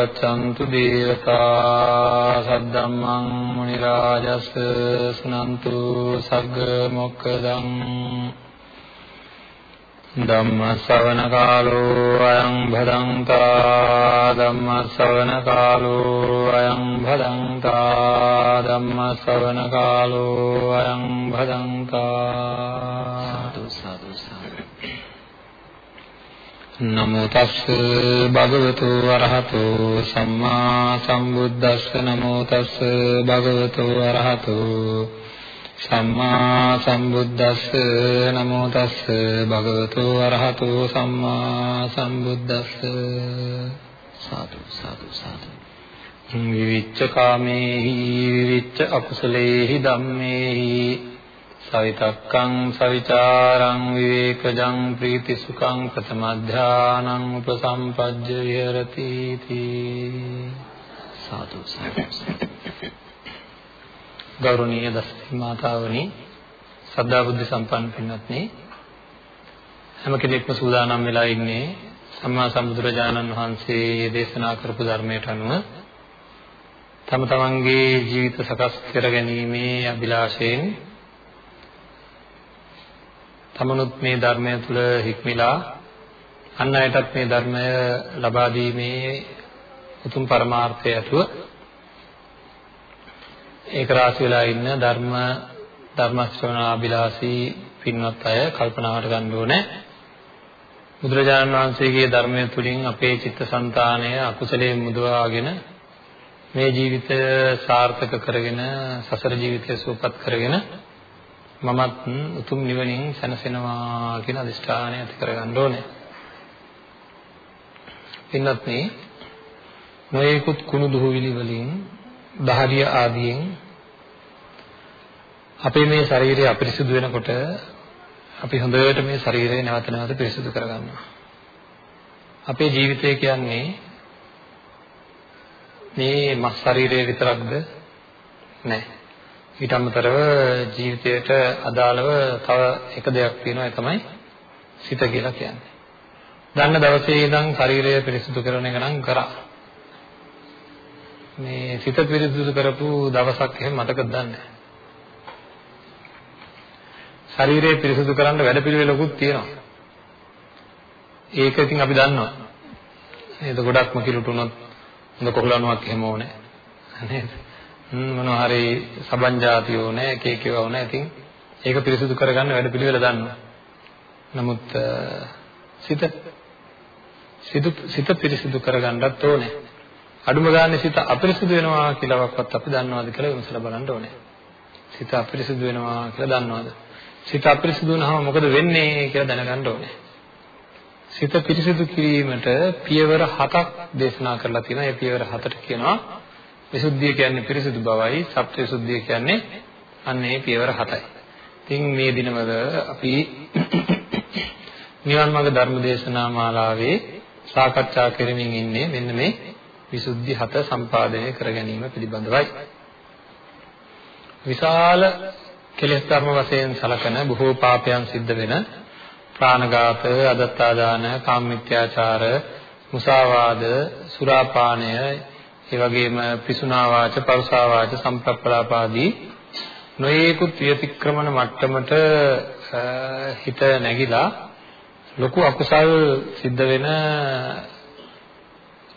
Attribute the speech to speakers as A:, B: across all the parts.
A: අත්‍රා ගච්ඡන්තු දේවතා සද්දම්මං මුනි රාජස් සුනන්තු සග්ග මොක්කදං ධම්ම ශ්‍රවණ කාලෝ අයං භදංතා ධම්ම ශ්‍රවණ කාලෝ අයං භදංතා ධම්ම ශ්‍රවණ කාලෝ අයං භදංතා සාදු සාදු සාදු නමෝ තස්ස භගවතු වරහතෝ සම්මා සම්බුද්දස්ස. නමෝ තස්ස භගවතු වරහතෝ සම්මා සම්බුද්දස්ස. නමෝ තස්ස භගවතු අරහතෝ සම්මා සම්බුද්දස්ස. සාදු සාදු සාදු. විවිච්ඡ කාමේහි විවිච්ඡ අකුසලේහි ධම්මේහි සවිතක්කං සවිචාරං විවේකජං ප්‍රීති සුඛං ප්‍රථම ධානං උපසම්පජ්ජ විහෙරති සාදු සාදු ගෞරවනීය දස්ති මාතාවනි සද්ධා බුද්ධ සම්පන්න පින්වත්නි හැම කෙනෙක්ම සූදානම් වෙලා ඉන්නේ සම්මා සම්බුදුරජාණන් වහන්සේ දේශනා කරපු ධර්මයට අනුව තම තමන්ගේ ජීවිත සකස් කර ගැනීමේ අභිලාෂයෙන් තමනුත් මේ ධර්මය තුල හික්මිලා අන් අයටත් මේ ධර්මය ලබා දීමේ උතුම් පරමාර්ථය ඇතුව ඒක රාශි වෙලා ඉන්න ධර්ම ධර්ම ශ්‍රවණාබිලාසී පින්වත් අය කල්පනාවට ගන්න ඕනේ. බුදුරජාණන් වහන්සේගේ ධර්මය තුලින් අපේ චිත්තසංතානය අකුසලයෙන් මුදවාගෙන මේ ජීවිතය සාර්ථක කරගෙන සසර ජීවිතය සුවපත් කරගෙන මමත් උතුම් නිවනින් සැනසෙනවා කියන අදිෂ්ඨානය ඇති කරගන්න ඕනේ. පින්වත් මේ නොයෙකුත් කුණු දුහවිලි වලින් දහඩිය ආදියෙන් අපේ මේ ශරීරය අපිරිසුදු වෙනකොට අපි හොඳට මේ ශරීරය නැවත නැවත පිරිසුදු කරගන්නවා. අපේ ජීවිතය කියන්නේ මේ මස් ශරීරය විතරක්ද? නැහැ. ඊට අමතරව ජීවිතයට අදාළව තව එක දෙයක් තියෙනවා ඒ තමයි සිත කියලා කියන්නේ. දන්න දවසේ ඉඳන් ශරීරය පිරිසුදු කරන එක නම් කරා. මේ සිත පිරිසිදු කරපු දවසක් එහෙම මතකද දන්නේ ශරීරය පිරිසිදු කරන්න වැඩපිළිවෙලකුත් තියෙනවා. ඒක ඉතින් අපි දන්නවා. නේද? ගොඩක්ම කිලුටුනොත් හොඳ කොහලනුවක් එහෙම ඕනේ. නේද? මොනවා හරි සබංජාති ඕනේ, එක එක ඒවා ඕනේ. ඉතින් ඒක පිරිසිදු කරගන්න වැඩපිළිවෙල දන්නවා. නමුත් සිත සිත පිරිසිදු කරගන්නත් ඕනේ. අඩුම ගානේ සිත අපිරිසුදු වෙනවා කියලාවත් අපි දන්නවද කියලා විමසලා බලන්න ඕනේ. සිත අපිරිසුදු වෙනවා කියලා දන්නවද? සිත අපිරිසුදු වුණාම මොකද වෙන්නේ කියලා දැනගන්න ඕනේ. සිත පිරිසිදු කිරීමට පියවර හතක් දේශනා කරලා තියෙනවා. ඒ පියවර හතට කියනවා විසුද්ධිය කියන්නේ පිරිසිදු බවයි, සත්‍ය විසුද්ධිය කියන්නේ අන්න ඒ පියවර හතයි. ඉතින් මේ දිනවල අපි නිවන් මාර්ග ධර්ම දේශනා මාලාවේ සාකච්ඡා කරමින් ඉන්නේ මෙන්න මේ විසුද්ධි හත සම්පාදනය කර ගැනීම පිළිබඳවයි. විශාල කෙලෙස් ධර්ම වශයෙන් සලකන බොහෝ පාපයන් සිද්ධ වෙන ප්‍රාණඝාත, අදත්තාදාන, කාමමිත්‍යාචාර, මුසාවාද, සුරාපානය, ඒ වගේම පිසුනා වාච, පරුසා වාච, සම්ප්‍රප්පලාපාදී නොයේකුත් විතික්‍රමන මට්ටමට හිත නැగిලා ලොකු අකුසල් සිද්ධ වෙන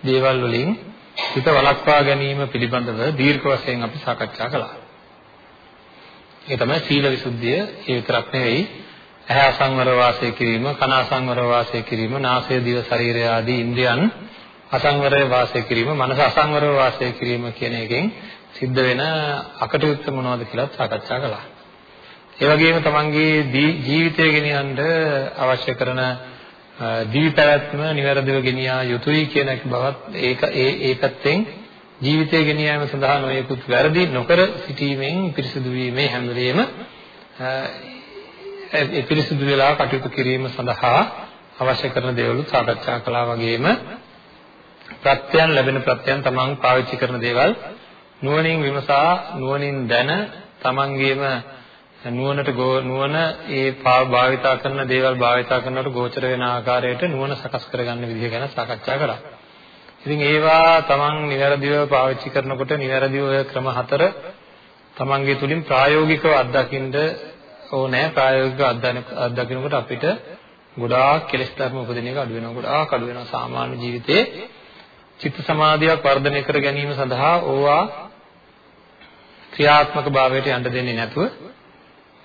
A: දේවල් වලින් හිත වළක්වා ගැනීම පිළිබඳව දීර්ඝ වශයෙන් අපි සාකච්ඡා කළා. ඒ තමයි සීල විසුද්ධිය. ඒ විතරක් නෙවෙයි ඇහැ අසංවර වාසය කිරීම, කන අසංවර වාසය කිරීම, නාසය දිව ශරීරය ආදී ඉන්ද්‍රියන් අසංවරව වාසය කිරීම, මනස අසංවරව වාසය කිරීම කියන එකෙන් සිද්ධ වෙන අකටයුත්ත මොනවද කියලා සාකච්ඡා කළා. ඒ වගේම තමන්ගේ ජීවිතය ගෙනියන්න අවශ්‍ය කරන දිවි පැවැත්ම નિවැරදිව ගෙනියා යුතුයි කියන බවත් ඒක ඒ ඒ පැත්තෙන් ජීවිතය ගෙනියෑම සඳහා නොයෙකුත් වැරදි නොකර සිටීමෙන් පිරිසිදු වීමේ හැම වෙලෙම ඒ පිරිසිදු වෙලා කටයුතු කිරීම සඳහා අවශ්‍ය කරන දේවල් සාකච්ඡා කළා වගේම ප්‍රත්‍යයන් ලැබෙන ප්‍රත්‍යයන් තමන් පාවිච්චි කරන දේවල්. නුවණින් විමසා නුවණින් දැන තමන්ගේම නුවණට නුවණ ඒ භාවිතා කරන දේවල් භාවිතා කරනකොට ගෝචර වෙන ආකාරයට නුවණ සකස් කරගන්න විදිහ ගැන සාකච්ඡා කරා. ඉතින් ඒවා තමන් නිවැරදිව පාවිච්චි කරනකොට නිවැරදිව ඔය ක්‍රම හතර තමන්ගේ තුලින් ප්‍රායෝගිකව අත්දකින්න ඕනෑ. ප්‍රායෝගිකව අත්දකිනකොට අපිට ගොඩාක් කෙලෙස් ධර්ම උපදින එක අඩු වෙනවා. ගොඩාක් අඩු වෙනවා සාමාන්‍ය ජීවිතේ. චිත්ත සමාධියක් වර්ධනය කර ගැනීම සඳහා ඕවා ක්‍රියාත්මක භාවයට යන්න දෙන්නේ නැතුව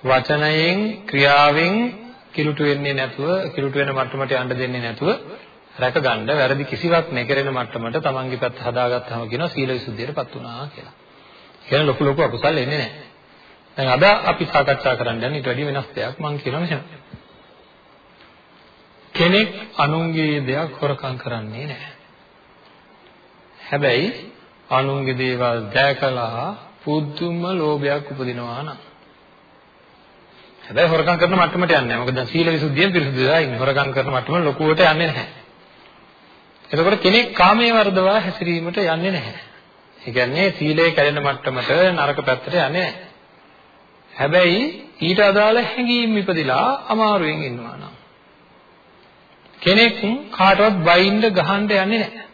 A: වචනයෙන් ක්‍රියාවෙන් කිලුට වෙන්නේ නැතුව කිලුට වෙන මට්ටමට යන්න දෙන්නේ නැතුව රැකගන්න වැරදි කිසිවක් නැකරෙන මට්ටමට තමන්ගේ පැත්ත හදාගත්තාම කියනවා සීල විසුද්ධියටපත් වුණා කියලා. කියන ලොකු ලොකු අකුසල් එන්නේ නැහැ. දැන් අද අපි සාකච්ඡා කරන්න යන්නේ ඊට වැඩි වෙනස් දෙයක් මම කියනවා මෙහෙම. කෙනෙක් අනුන්ගේ දෙයක් හොරකම් කරන්නේ නැහැ. හැබැයි අනුන්ගේ දේවල් දැකලා පුදුම ලෝභයක් උපදිනවා නම් හැබැයි හොරකම් කරන මට්ටමට යන්නේ නැහැ. මොකද දැන් සීල විසුද්ධියෙන් පිරිසුදුලා ඉන්නේ. හොරකම් කරන මට්ටම ලොකුවට යන්නේ නැහැ. එතකොට කෙනෙක් කාමයේ වර්ධවා හැසිරීමට යන්නේ නැහැ. ඒ කියන්නේ සීලය කැඩෙන මට්ටමට නරක පැත්තට යන්නේ නැහැ. හැබැයි ඊට අදාළ හැඟීම් ඉපදිලා අමාරුවෙන් ඉන්නවා නම් කෙනෙක් කාටවත් බයින්ද ගහන්න යන්නේ නැහැ.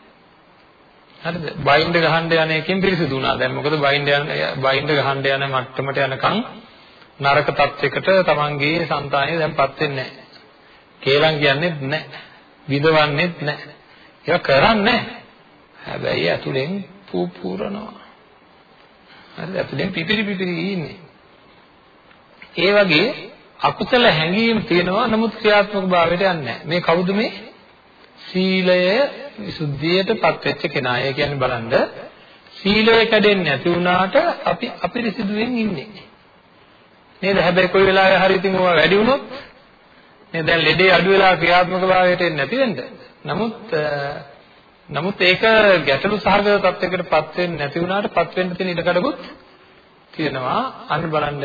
A: හරිද? බයින්ද ගහන්න යන එකෙන් පිරිසිදු වුණා. දැන් මොකද බයින්ද යන බයින්ද ගහන්න යන මට්ටමට යනකම් නරක තත්යකට තමන්ගේ సంతානය දැන්පත් වෙන්නේ නැහැ. කේලම් කියන්නේත් නැහැ. විදවන්නේත් නැහැ. ඒක කරන්නේ නැහැ. හැබැයි ඇතුලෙන් පුපුරනවා. හරිද? ඇතුලෙන් පිපිරි පිපිරි ඉන්නේ. ඒ වගේ අකුසල හැඟීම් තියෙනවා නමුත් ක්‍රියාත්මක භාවයට යන්නේ නැහැ. මේ කවුද මේ? සීලය විසුද්ධියටපත් වෙච්ච කෙනා. ඒ කියන්නේ බලන්න සීලය කැඩෙන්නේ නැති වුණාට අපි අපිරිසිදුවෙන් ඉන්නේ. නේද? හැබැයි කොයි වෙලාවෙ හරි ඉතින් ඕවා වැඩි වුණොත් නේද? දැන් ලෙඩේ අඩු වෙලා ක්‍රියාත්මක භාවයට එන්නේ නැති වෙන්න. නමුත් නමුත් ඒක ගැටලු සහගත තත්යකටපත් වෙන්නේ නැති වුණාටපත් වෙන්න තියෙන ඉඩකඩකුත් තියෙනවා. අන්න බලන්න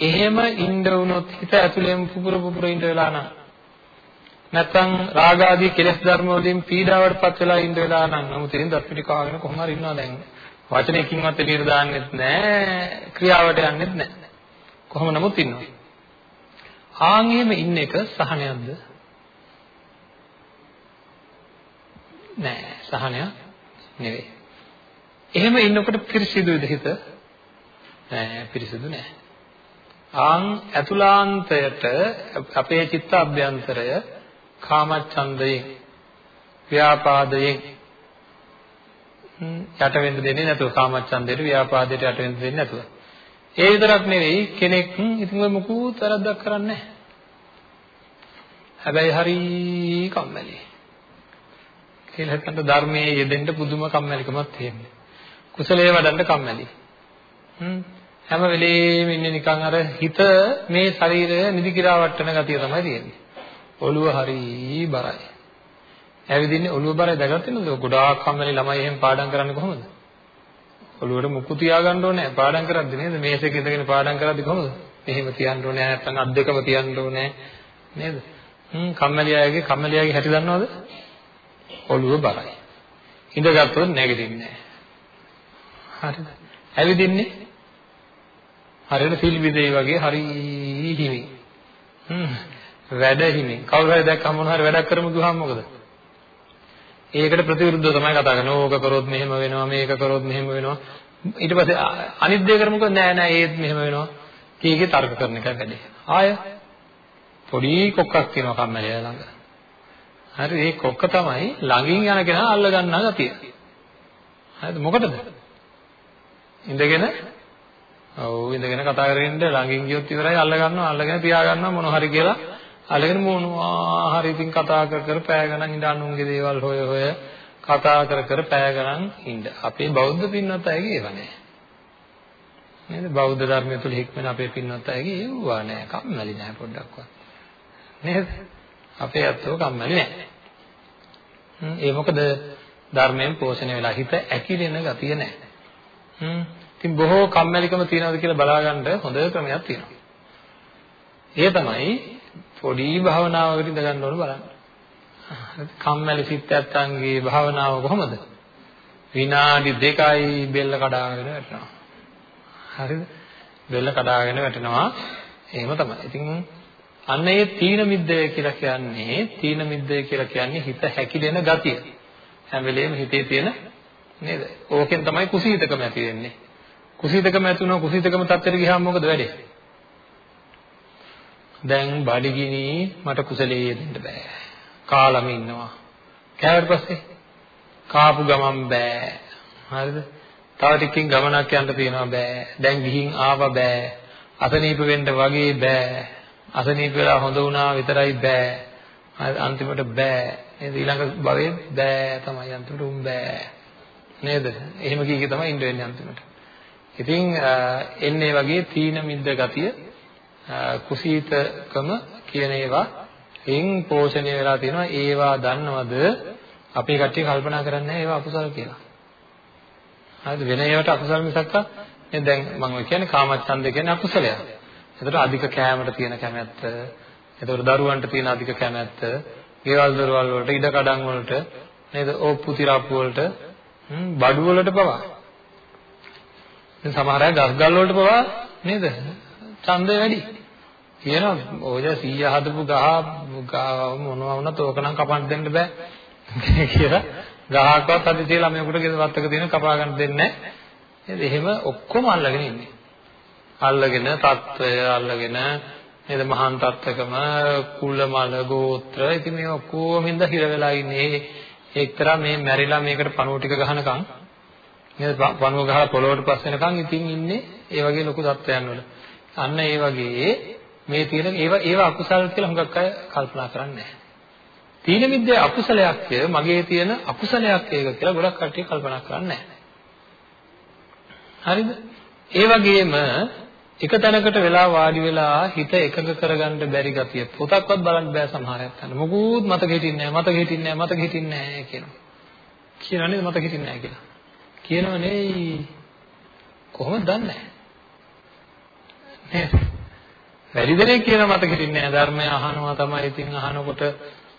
A: එහෙම ඉන්න වුණොත් හිත ඇතුලෙන් පුපුර පුපුර ඉන්න වෙලා නම් නැත්තම් රාග ආදී කෙලෙස් ධර්ම වලින් පීඩාවටපත් වෙලා ඉන්න වෙලා නම් නමුත් ඉතින් දත් පිටි කාගෙන කොහොම හරි ඉන්නවා දැන්. වචනයකින්වත් එළියට දාන්නෙත් නැහැ ක්‍රියාවට යන්නෙත් නැහැ කොහොම නමුත් ඉන්නවා. ආන් එහෙම ඉන්න එක සහනයක්ද? නෑ සහනයක් නෙවෙයි. එහෙම ඉන්නකොට පිරිසිදුද හිත? නෑ පිරිසිදු නෑ. ආන් ඇතුලාන්තයට අපේ චිත්ත අභ්‍යන්තරය කාමච්ඡන්දයෙන් ව්‍යාපාදයෙන් යට වෙන්න දෙන්නේ නැතුව කාමච්ඡන්දයට ව්‍යාපාදයට යට වෙන්න දෙන්නේ නැතුව. ඒ විතරක් නෙවෙයි කෙනෙක් ඉතින් ඔය මොකුත් වැරද්දක් කරන්නේ හැබැයි හරි කම්මැලි. කියලා හිතන්න ධර්මයේ යෙදෙන්න පුදුම කම්මැලිකමක් තියෙනවා කුසලයේ වඩන්න කම්මැලි. හැම. වෙලේම ඉන්නේ නිකන් අර හිත මේ ශරීරය නිදි කිරා වට්ටන ගතිය තමයි තියෙන්නේ. ඔළුව හරි බරයි. ඇවිදින්නේ ඔළුව බරයි දැකගත්තේ නේද? ගොඩාක් කම්මැලි ළමයි එහෙම පාඩම් කරන්නේ කොහොමද? ඔළුවට මුක්කු තියාගන්න ඕනේ පාඩම් කරද්දි නේද? මේසෙක ඉඳගෙන පාඩම් කරද්දි කොහොමද? එහෙම තියන්න ඕනේ නැත්නම් අත් දෙකම තියන්න ඕනේ නේද? හ්ම් කම්මැලි අයගේ කම්මැලි අයගේ හැටි දන්නවද? ඔළුව බරයි. ඉඳගත්තොත් නැගිටින්නේ නැහැ. හරිද? ඇවිදින්නේ හරියට සිල් විදේ වගේ හරි හිමි. හ්ම් වැඩ හිමින් කවුරු හරි දැක්කම මොන හරි වැඩක් කරමු කිව්වහම මොකද? ඒකට ප්‍රතිවිරුද්ධව තමයි කතා කරන්නේ. ඕක කරොත් මෙහෙම වෙනවා, මේක කරොත් මෙහෙම වෙනවා. ඊට පස්සේ අනිත් දේ කරමුකෝ නෑ නෑ ඒත් මෙහෙම වෙනවා. කීකේ තර්ක කරන එකයි වැඩේ. ආය පොඩි කොක්කක් තියෙනවා කම්මැලිය ළඟ. හරි මේ කොක්ක තමයි ළඟින් යන කෙනා අල්ල ගන්නා ගතිය. හරිද මොකටද? ඉඳගෙන ඔව් ඉඳගෙන කතා කරගෙන ළඟින් ගියොත් ඉවරයි අල්ල ගන්නවා අල්ලගෙන පියා ගන්නවා මොන හරි කියලා අල්ලගෙන මොනවා හරි ඉතින් කතා කර කර පෑ ගණන් ඉඳ අනුන්ගේ දේවල් හොය හොය කතා කර කර පෑ ගණන් ඉන්න. අපේ බෞද්ධ පින්වත් අයගේ ඒව නෑ. නේද? බෞද්ධ ධර්මය තුල හික්මන අපේ පින්වත් අයගේ ඒවා නෑ. කම්මැලි නෑ පොඩ්ඩක්වත්. නේද? අපේ අතෝ කම්මැලි නෑ. ඒ මොකද ධර්මයෙන් පෝෂණය වෙලා හිත ඇකිලෙන ගතිය නෑ. හ්ම්. ඉතින් බොහෝ කම්මැලිකම තියනවාද කියලා බලාගන්න හොඳ ක්‍රමයක් තියෙනවා. ඒ තමයි පොඩි භාවනාවකට ඉඳ ගන්න ඕන බලන්න. කම්මැලි සිත් ඇත්තන්ගේ භාවනාව කොහොමද? විනාඩි දෙකයි බෙල්ල කඩාගෙන වැටෙනවා. හරිද? බෙල්ල කඩාගෙන වැටෙනවා. එහෙම තමයි. ඉතින් අන්න ඒ තීන මිද්දය කියලා කියන්නේ තීන මිද්දය කියලා කියන්නේ හිත හැකිලෙන ගතිය. හැම වෙලෙම හිතේ තියෙන නේද? ඕකෙන් තමයි කුසීතකම ඇති වෙන්නේ. කුසීතකම ඇති වුණා කුසීතකම තත්ත්වයට ගියාම මොකද වෙන්නේ? දැන් බඩගිනි මට කුසලයේ දෙන්න බෑ. කාලම ඉන්නවා. කෑවට පස්සේ කාපු ගමන් බෑ. හරිද? තව ටිකකින් ගමනක් යන්න තියෙනවා බෑ. දැන් ගිහින් ආව බෑ. අසනීප වෙන්න වගේ බෑ. අසනීප වෙලා හොඳ වුණා විතරයි බෑ. අන්තිමට බෑ. නේද? ඊළඟ භවයේ බෑ තමයි අන්තිමට උන් බෑ. නේද? එහෙම කීකේ තමයි ඉන්න වෙන්නේ අන්තිමට. ඉතින් එන්නේ වගේ තීන මිද්ද ගතිය කුසීතකම කියන ඒවා එින් පෝෂණය වෙලා තියෙනවා ඒවා දන්නවද අපේ කට්ටිය කල්පනා කරන්නේ ඒවා අකුසල කියලා. හරිද වෙන ඒවාට අකුසල මිසක්ක නේ දැන් මම කියන්නේ කාමච්ඡන්දය කියන්නේ අකුසලයක්. එතකොට අධික කෑමට තියෙන කැමැත්ත, එතකොට දරුවන්ට තියෙන අධික කැමැත්ත, ගෙවල් දොරවල් වලට, ඉඩ කඩම් වලට, නේද? ඕප්පු තිරාප්පු වලට, බඩු වලට පවා. දැන් සමහර අය ගස් ගල් වලට පවා නේද? ඡන්දය වැඩි. කියනවා ඔය 100 හදපු ගහ මොනවා වුණත් ඕකනම් කපන්න දෙන්න බෑ කියලා ගහක්වත් අද තියලා ළමයෙකුට ගෙදරක් තියෙන කපා ගන්න දෙන්නේ නැහැ. නේද? එහෙම ඔක්කොම අල්ලගෙන ඉන්නේ. අල්ලගෙන తত্ত্বය අල්ලගෙන නේද මහාන් තත්ත්වකම කුල මල ගෝත්‍ර ඉතින් මේ ඔක්කොම හින්දා හිර වෙලා ඉන්නේ එක්තරා මේ මැරිලා මේකට පණුව ටික ගහනකම් නේද පණුව ගහලා පොළොවට පස් වෙනකම් ඉතින් ඉන්නේ ඒ වගේ ලොකු தත්වයන් වල අන්න ඒ වගේ මේ තියෙන ඒවා ඒවා අකුසල් කියලා හුඟක් අය කල්පනා කරන්නේ නැහැ. තීන මිද්දේ අකුසලයක්ය මගේ තියෙන අකුසලයක් ඒක කියලා ගොඩක් කට්ටිය කල්පනා කරන්නේ නැහැ. හරිද? ඒ වගේම එක තැනකට වෙලා වාඩි වෙලා හිත එකඟ කරගන්න බැරි ගතිය පොතක්වත් බලන්න බෑ සමහරයක් අන්න මොකුත් මතක හිටින්නේ නැහැ මතක හිටින්නේ නැහැ මතක හිටින්නේ නැහැ කියනවා කියනවා නේද මතක හිටින්නේ නැහැ කියලා කියනව නෙයි කොහොමද දන්නේ නේද වැඩි දෙනෙක් කියන මතක හිටින්නේ නැහැ ධර්මය අහනවා තමයි ඉතින් අහනකොට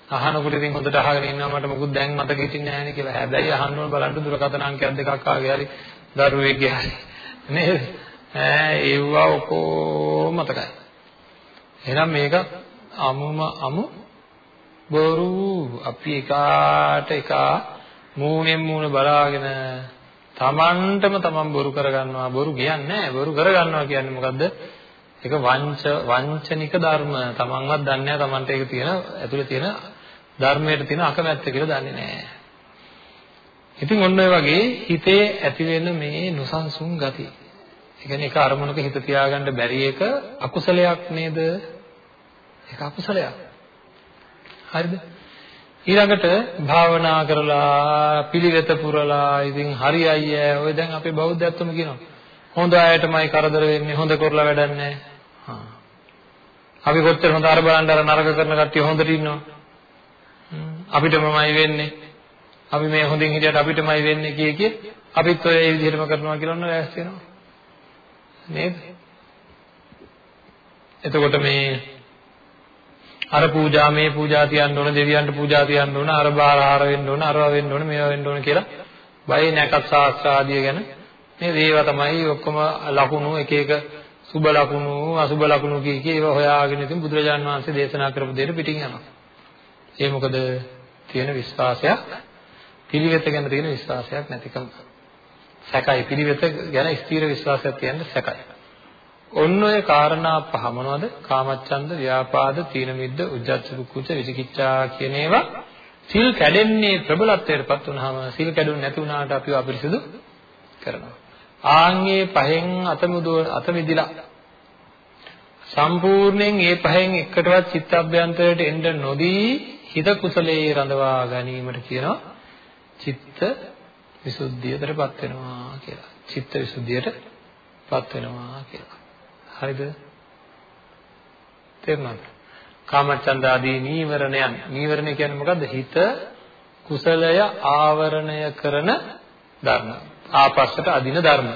A: අහනකොට ඉතින් හොඳට අහගෙන ඉන්නවා. මට මොකුත් දැන් මතක හිටින්නේ නැහැ නේ කියලා. හැබැයි අහන්න ඕන බලන්න දුරකථන අංකයක් දෙකක් ආගේ හරි දරුවෙක්ගේ හරි. නේද? ඈ ඒවා ඔක්කොම මතකයි. එහෙනම් මේක අමුම අමු බොරු. අපි එකාට එක මූණෙන් මූණ බලාගෙන තමන්ටම තමන් බොරු කරගන්නවා. බොරු කියන්නේ නැහැ බොරු කරගන්නවා කියන්නේ මොකද්ද? ඒක වංච වංචනික ධර්ම තමන්වත් දන්නේ නැහැ තමන්ට ඒක තියෙන ඇතුලේ තියෙන ධර්මයට තියෙන අකමැත්ත කියලා දන්නේ නැහැ ඉතින් ඔන්න ඔය වගේ හිතේ ඇති වෙන මේ නොසන්සුන් ගතිය ඒ කියන්නේ එක අරමුණක හිත තියාගන්න බැරි එක අකුසලයක් නේද? ඒක අකුසලයක්. හරිද? ඊළඟට භාවනා කරලා පිළිවෙත පුරලා ඉතින් හරි අයියා ඔය දැන් අපේ බෞද්ධයත්වම කියනවා. හොඳ අයටමයි කරදර වෙන්නේ හොඳ කරලා වැඩක් නැහැ. හා. අපි කොච්චර හොඳ අර බලන්න අර නරක කරන කට්ටිය හොඳට ඉන්නවා. අපිටමමයි වෙන්නේ. අපි මේ හොඳින් හිටියට අපිටමයි වෙන්නේ කිය කිය අපිත් ඔය ඒ විදිහටම කරනවා කියලා ඔන්න වැස් වෙනවා. නේද? එතකොට මේ අර පූජා මේ පූජා තියන්න ඕන දෙවියන්ට පූජා තියන්න ඕන අර බාරහාර වෙන්න ඕන අරවා වෙන්න ඕන මේවා වෙන්න ඕන කියලා බය නැකත් ශාස්ත්‍ර ආදිය ගැන මේ ඒවා තමයි ඔක්කොම ලකුණු එක එක සුබ ලකුණු අසුබ ලකුණු කිය කී ඒවා හොයාගෙන ඉතින් බුදුරජාන් වහන්සේ දේශනා කරපු දෙයට පිටින් යනවා. ඒ මොකද තියෙන විශ්වාසයක් පිළිවෙත ගැන තියෙන විශ්වාසයක් නැතිකම. සැකයි පිළිවෙත ගැන ස්ථීර විශ්වාසයක් තියන්න සැකයි. ඔන්න ඔය කාරණා පහ මොනවද? කාමච්ඡන්ද, ව්‍යාපාද, තීන මිද්ද, උද්ධච්ච කුච්ච, විචිකිච්ඡා කියන ඒවා සිල් කැඩෙන්නේ ප්‍රබලත්වයටපත් වුනහම සිල් කැඩුනේ නැති වුණාට අපිව අපිරිසුදු කරනවා. ආන්ගේ පහෙන් අතමුදව අත මිදිලා සම්පූර්ණයෙන් ඒ පහෙන් එකටවත් චිත්ත අභ්‍යන්තරයට එන්න නොදී හිත කුසලයේ රඳවා ගැනීමට කියනවා චිත්ත විසුද්ධියටපත් වෙනවා කියලා. චිත්ත විසුද්ධියටපත් වෙනවා කියලා. හරිද? තේරුණාද? කාමචන්ද ආදී නීවරණයන්. නීවරණ කියන්නේ මොකද්ද? හිත කුසලය ආවරණය කරන ධර්ම. ආපස්සට අදින ධර්ම.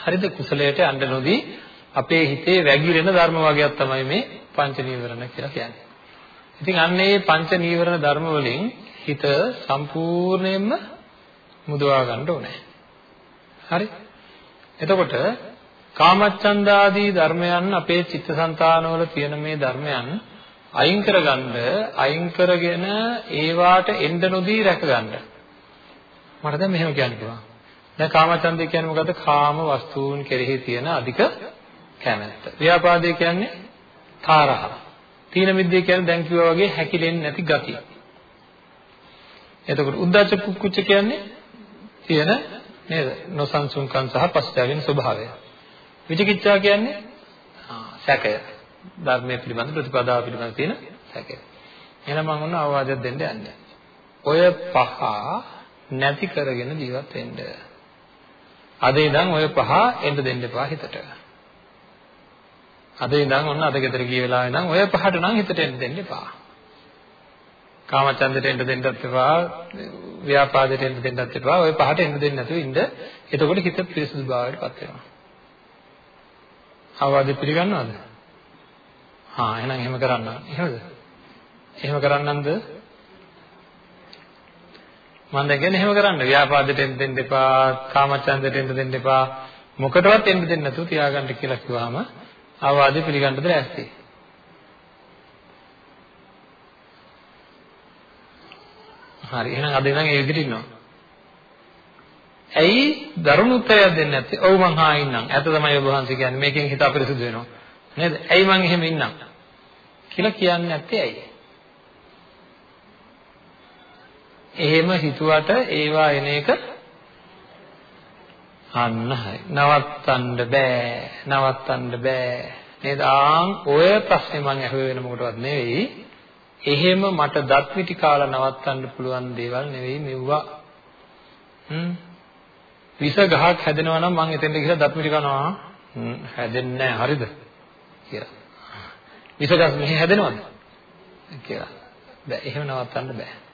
A: හරිද? කුසලයට යන්න නොදී අපේ හිතේ වැగిරෙන ධර්ම වගේක් තමයි මේ පංච නීවරණ කියලා කියන්නේ. ඉතින් අන්න ඒ පංච නීවරණ ධර්ම වලින් හිත සම්පූර්ණයෙන්ම මුදවා ගන්න ඕනේ. හරි? එතකොට කාමච්ඡන්ද ආදී ධර්මයන් අපේ චිත්තසංතානවල තියෙන මේ ධර්මයන් අයින් කරගන්න අයින් කරගෙන ඒවාට එන්න නොදී රැකගන්න. මට දැන් මෙහෙම කියන්න පුළුවන්. දැන් කාමචන්දය කියන්නේ මොකද්ද? කාම වස්තුන් කෙරෙහි තියෙන අධික කැමැත්ත. ව්‍යාපාදේ කියන්නේ තාරහ. තීන මිද්දේ කියන්නේ දැන් කිව්වා වගේ හැකිලෙන්නේ නැති ගතිය. එතකොට උද්දච්ච කුක්කුච්ච කියන්නේ තියෙන නේද? නොසන්සුන්කම් සහ පස්චාවෙන ස්වභාවය. විචිකිච්ඡා කියන්නේ සැකය. ධර්මයේ පිළිබඳ ප්‍රතිපදාව පිළිබඳ තියෙන සැකය. එහෙනම් මම ඔන්න අවවාදයක් දෙන්න යන්නේ. ඔය පහ නැති කරගෙන ජීවත් වෙන්න. අද ඉඳන් ඔය පහ එන්න දෙන්න එපා හිතට. අද ඉඳන් ඔන්න අද ගෙදර ගිය වෙලාවේ ඉඳන් ඔය පහට නම් හිතට එන්න දෙන්න එපා. කාමචන්දයට එන්න දෙන්නත් එපා, ව්‍යාපාදයට එන්න දෙන්නත් එපා. ඔය පහට එන්න දෙන්නේ නැතුව ඉන්න. එතකොට හිත පිරිසුදු භාවයට පත් වෙනවා. අවවාද පිළිගන්නවද? හා එහෙනම් එහෙම කරන්න. එහෙමද? එහෙම කරන්නම්ද? මම දැන් කියන්නේ එහෙම කරන්න. ව්‍යාපාදයට එන්න දෙන්න එපා, කාමචන්දයට එන්න දෙන්න එපා. මොකටවත් එන්න දෙන්න නැතුව තියාගන්න කියලා කිව්වම අවවාදේ පිළිගන්නද ලෑස්ති? හරි. එහෙනම් අද ඉඳන් ඒ විදිහට ඉන්නවා. ඇයි දරුණු උත්තරයක් දෙන්නේ නැත්තේ? ඔව් මං හා ඉන්නම්. ඇත්ත තමයි ඔබ වහන්සේ කියන්නේ. මේකෙන් හිත අපිරිසුදු වෙනවා. නේද? ඇයි මං එහෙම ඉන්නම්? කියලා කියන්නේ නැත්තේ ඇයි? එහෙම හිතුවට ඒවා එන එක අන්න හරි. නවත්තන්න බෑ. නවත්තන්න බෑ. නේද? ආන් ඔය ප්‍රශ්නේ මං අහුවේ වෙන මොකටවත් නෙවෙයි. එහෙම මට දත් මිටි කාලා නවත්තන්න පුළුවන් දේවල් නෙවෙයි මෙව්වා. හ්ම්. විස ගහක් හැදෙනවා නම් මං එතෙන්ට ගිහලා දත් මිටි කනවා. හ්ම් හැදෙන්නේ නැහැ හරිද? කියලා. විස ගස් මෙහි හැදෙනවද? කියලා. බෑ එහෙම නවත්තන්න බෑ.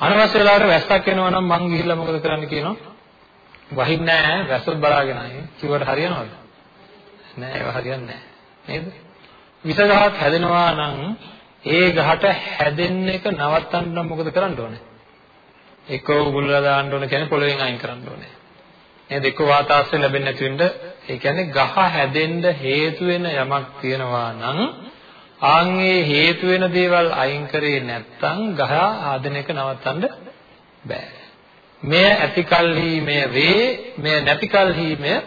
A: අනවශ්‍ය වෙලාවට වැස්සක් එනවා නම් මං ගිහිල්ලා මොකද කරන්න කියනවා? වහින්නේ නැහැ වැස්සත් බලාගෙන ආයේ. කිව්වට හරියනවද? නෑ ඒව හරියන්නේ නෑ. නේද? විස ගහක් හැදෙනවා නම් ඒ ගහට හැදෙන්න එක නවත්තන්න නම් මොකද කරන්න ඕනේ? එක්ක උගුල්ලා දාන්න ඕනේ කියන්නේ පොළවෙන් අයින් කරන්න ඕනේ. නේද? එක්ක වාතාශ්‍රය ලැබෙන්නේ නැති වෙන්න ඒ කියන්නේ ගහ හැදෙන්න හේතු වෙන යමක් තියෙනවා නම් ආන්ගේ හේතු වෙන දේවල් අයින් කරේ නැත්නම් ගහ ආදන එක නවත්තන්න බෑ. මෙය ඇතිකල්හි මෙය වේ, මෙය නැතිකල්හි මෙය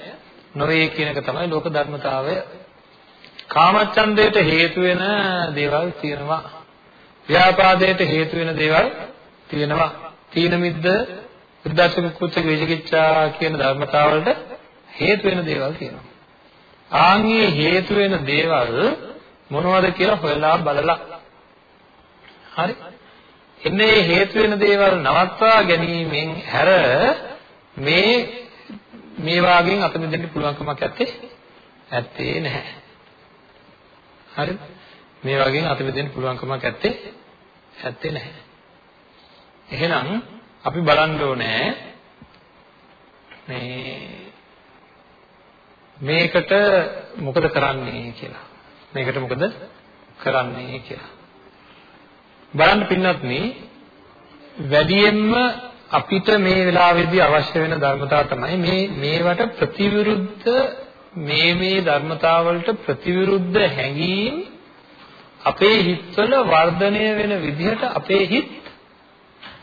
A: නොවේ කියන එක තමයි ලෝක ධර්මතාවය. කාමච්ඡන්දයට හේතු වෙන දේවල් තියෙනවා. ව්‍යාපාදයට හේතු වෙන දේවල් තියෙනවා. තීන මිද්ද, උද්දච්ච කුච්ච විචිකිච්ඡා කියන ධර්මතාවලට හේතු වෙන දේවල් තියෙනවා. ආන්ගේ හේතු වෙන දේවල් මොනවද කියලා හොයලා බලලා. හරි. එන්නේ හේතු වෙන දේවල් නවත්වා ගැනීමෙන් හැර මේ මේ වාගෙන් අත මෙදෙන්න පුළුවන්කමක් ඇත්තේ ඇත්තේ නැහැ. හරිද මේ වාගෙන් අත මෙදෙන්න පුළුවන්කමක් ඇත්තේ ඇත්තේ නැහැ. එහෙනම් අපි බලන්න ඕනේ මේ මේකට මොකද කරන්නේ කියලා. මේකට මොකද කරන්නේ කියලා. බලන්න පින්නත්නි වැඩියෙන්ම අපිට මේ වෙලාවේදී අවශ්‍ය වෙන ධර්මතාව තමයි මේ මේවට ප්‍රතිවිරුද්ධ මේ මේ ධර්මතාවලට ප්‍රතිවිරුද්ධ හැඟීම් අපේ හිතවල වර්ධනය වෙන විදිහට අපේ හිත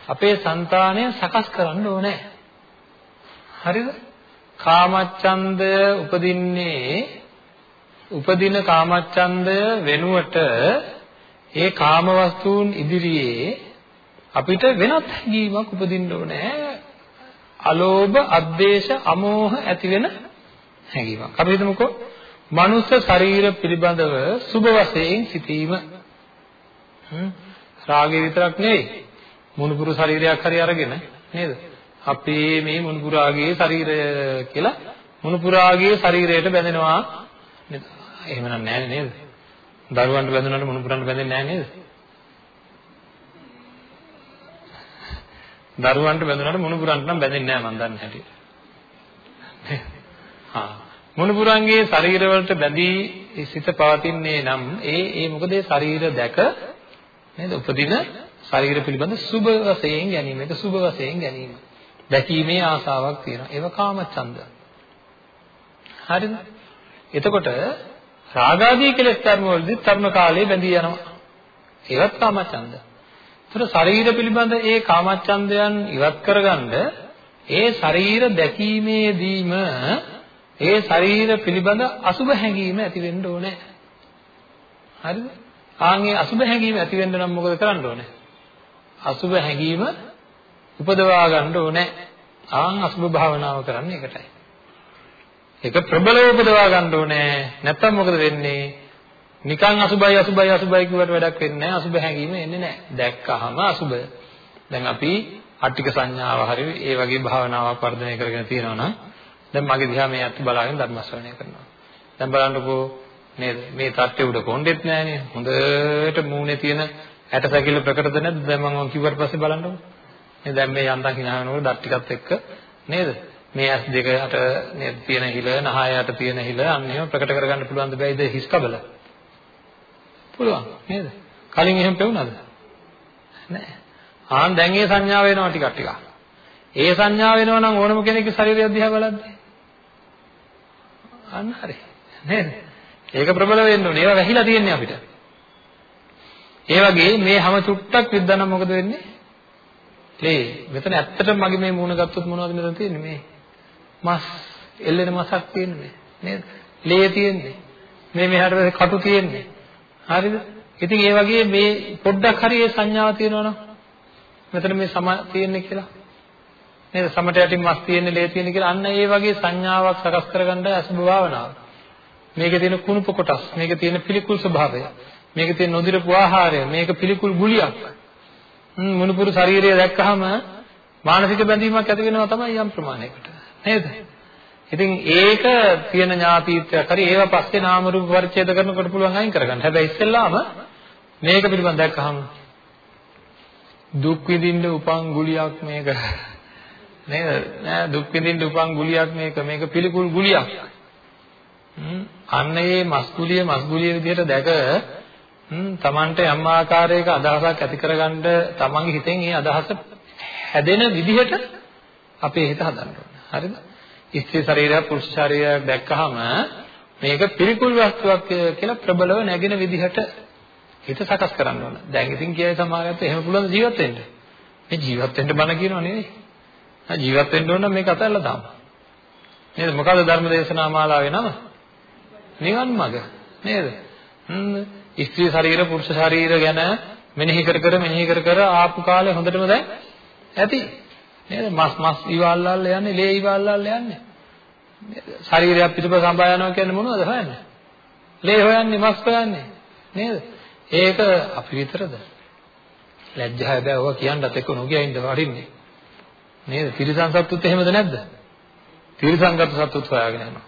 A: අපේ సంతානය සකස් කරන්න ඕනේ. හරිද? කාමච්ඡන්දය උපදින්නේ උපදින කාමච්ඡන්දය වෙනුවට ඒ කාම වස්තුන් ඉදිරියේ අපිට වෙනත් හැඟීමක් උපදින්න ඕනේ. අලෝභ, අද්වේෂ, අමෝහ ඇති වෙන හැඟීමක්. අපි හිතමුකෝ මනුස්ස ශරීර පිළිබඳව සුබ වශයෙන් සිටීම. රාගය විතරක් නෙවෙයි. මුණුපුරු ශරීරයක් හරි අරගෙන නේද? අපේ මේ මුණුපුරාගේ ශරීරය කියලා මුණුපුරාගේ ශරීරයට බැඳෙනවා නේද? එහෙමනම් නැහැ නේද? දරුවන්ට බැඳුනට මුණුපුරන්ට බැඳෙන්නේ නැහැ නේද? දරුවන්ට බැඳුනට මුණුපුරන්ට නම් බැඳෙන්නේ නැහැ මම දන්නේ හැටි. හා මුණුපුරන්ගේ ශරීරවලට බැඳී සිත පවතින්නේ නම් ඒ ඒ මොකද ඒ ශරීර දැක නේද? උපදින ශරීර පිළිබඳ සුබ වශයෙන් ගැනීම. ඒක සුබ වශයෙන් ගැනීම. දැකීමේ ආසාවක් තියෙනවා. ඒව කාමච්ඡන්ද. හරිද? එතකොට රාගාදී කෙලෙස් ධර්ම වලදී තරුණ කාලයේ බැඳී යනවා. ඒවත් කාමච්ඡන්ද. ඒතර ශරීර පිළිබඳ ඒ කාමච්ඡන්දයන් ඉවත් කරගන්න ඒ ශරීර දැකීමේදීම ඒ ශරීර පිළිබඳ අසුබ හැඟීම ඇති වෙන්න ඕනේ. හරිද? ආන්ගේ අසුබ හැඟීම ඇති වෙන්න නම් මොකද කරන්න ඕනේ? අසුබ හැඟීම උපදවා ගන්න ඕනේ. ආන් අසුබ භාවනාව කරන්නේ ඒකටයි. ඒක ප්‍රබලව උපදවා ගන්න ඕනේ. නැත්තම් මොකද වෙන්නේ? නිකන් අසුබයි අසුබයි අසුබයි කියවට වැඩක් වෙන්නේ නැහැ. අසුබ හැඟීම එන්නේ නැහැ. දැක්කහම අසුබය. දැන් අපි අට්ටික සංඥාව හරි ඒ වගේ භාවනාවක් වර්ධනය කරගෙන තියෙනවා නම් දැන් මගේ දිහා මේ අත් බලාගෙන ධර්ම ශ්‍රවණය කරනවා. දැන් බලන්නකෝ නේද? මේ තට්ටේ උඩ කොණ්ඩෙත් නෑනේ. හොඳට මූණේ තියෙන ඇට සැකිල්ල ප්‍රකටද නැද්ද? දැන් මම කිව්වට පස්සේ බලන්නකෝ. මේ දැන් මේ යන්තම් hina වෙනකොට දත් ටිකත් එක්ක නේද? මේ ඇස් දෙක යට නේද තියෙන හිල, නහය යට තියෙන හිල අන්න එහෙම ප්‍රකට කරගන්න පුළුවන් ද බැයිද හිස් කබල? පුළුවන් නේද? කලින් එහෙම පෙවුනද? නෑ. ආන් දැන් ඒ සංඥාව වෙනවා ටිකක් ටිකක්. ඒ සංඥාව වෙනවා නම් ඕනම කෙනෙක්ගේ ශරීරය දිහා බලද්දී. අන්න හරි. නේද? ඒක ප්‍රබල වෙන්න ඕනේ. ඒවා වැහිලා තියෙන්නේ අපිට. ඒ වගේ මේ හැම චුට්ටක් විද්දානම් මොකද වෙන්නේ? ලේ. මෙතන ඇත්තටම මගේ මේ මූණ ගත්තොත් මොනවද මෙතන තියෙන්නේ මේ? මස් එල්ලෙන මසක් තියෙන්නේ නේද? ලේ තියෙන්නේ. මේ මෙහාට පස්සේ කටු තියෙන්නේ. හරිද? ඉතින් ඒ වගේ මේ පොඩ්ඩක් හරි ඒ සංඥාව තියෙනවනම් මෙතන මේ සම තියෙන්නේ කියලා. නේද? සමට යටින් මස් තියෙන්නේ, ලේ තියෙන්නේ කියලා අන්න ඒ වගේ සංඥාවක් සකස් කරගන්නයි අසුභ භාවනාව. මේකේ තියෙන කුණුප කොටස්, මේකේ තියෙන පිළිකුල් ස්වභාවය, මේකේ තියෙන නොදිරපු ආහාරය, මේක පිළිකුල් ගුලියක්. මුණුපුරු ශරීරය දැක්කහම මානසික බැඳීමක් ඇති වෙනවා තමයි යම් ප්‍රමාණයකට. නේද? ඉතින් ඒක තියෙන ඥාතිත්වයක් හරි ඒව පස්සේ නාම රූප පරිච්ඡේද කරනකොට පුළුවන් අයින් කරගන්න. හැබැයි ඉස්සෙල්ලාම මේක පිළිබඳව දැක්කහම දුක් විඳින්න උපන් ගුලියක් මේක නේද? නෑ දුක් විඳින්න උපන් ගුලියක් මේක මේක පිළිකුල් ගුලියක්. අන්න ඒ මස්ගුලිය මස්ගුලිය විදිහට දැක තමන්ට යම් ආකාරයක අදහසක් ඇති කරගන්න තමන්ගේ හිතෙන් ඒ අදහස හැදෙන විදිහට අපේ හිත හදන්න ඕනේ. හරිද? ස්ත්‍රී ශරීරයක් පුරුෂ ශරීරයක් දැක්කහම මේක පිළිකුල් වස්තුවක් කියලා ප්‍රබලව නැගෙන විදිහට හිත සකස් කරන්න ඕන. දැන් ඉතින් කියයි සමහරවිට එහෙම පුළුවන් ජීවත් වෙන්න. මේ ජීවත් වෙන්න බන කියනව නෙවෙයි. ජීවත් වෙන්න ඕන නම් මේක අතල්ලා දාන්න. නේද? මොකද ධර්ම දේශනා මාලාවේ නම? නිවන් මඟ නේද? හ්ම් ස්ත්‍රී ශරීර පුරුෂ ශරීර ගැන මෙනෙහි කර කර මෙනෙහි කර කර ආපු කාලේ හොඳටම දැන් ඇති. නේද? මස් මස් ඉවල්ලාල් යන්නේ, ලේ ඉවල්ලාල් යන්නේ. ශරීරයක් පිටුපස සම්බා යනවා කියන්නේ මොනවද හොයන්නේ? ලේ හොයන්නේ, මස් හොයන්නේ. නේද? ඒක අපි විතරද? ලැජ්ජා හැබැයි ඔවා කියන්නත් එක්ක නොකිය ඉන්න වටින්නේ. නේද? තිරිසන් සත්තුත් එහෙමද නැද්ද? තිරිසන්ගත සත්තුත් හොයාගෙන යනවා.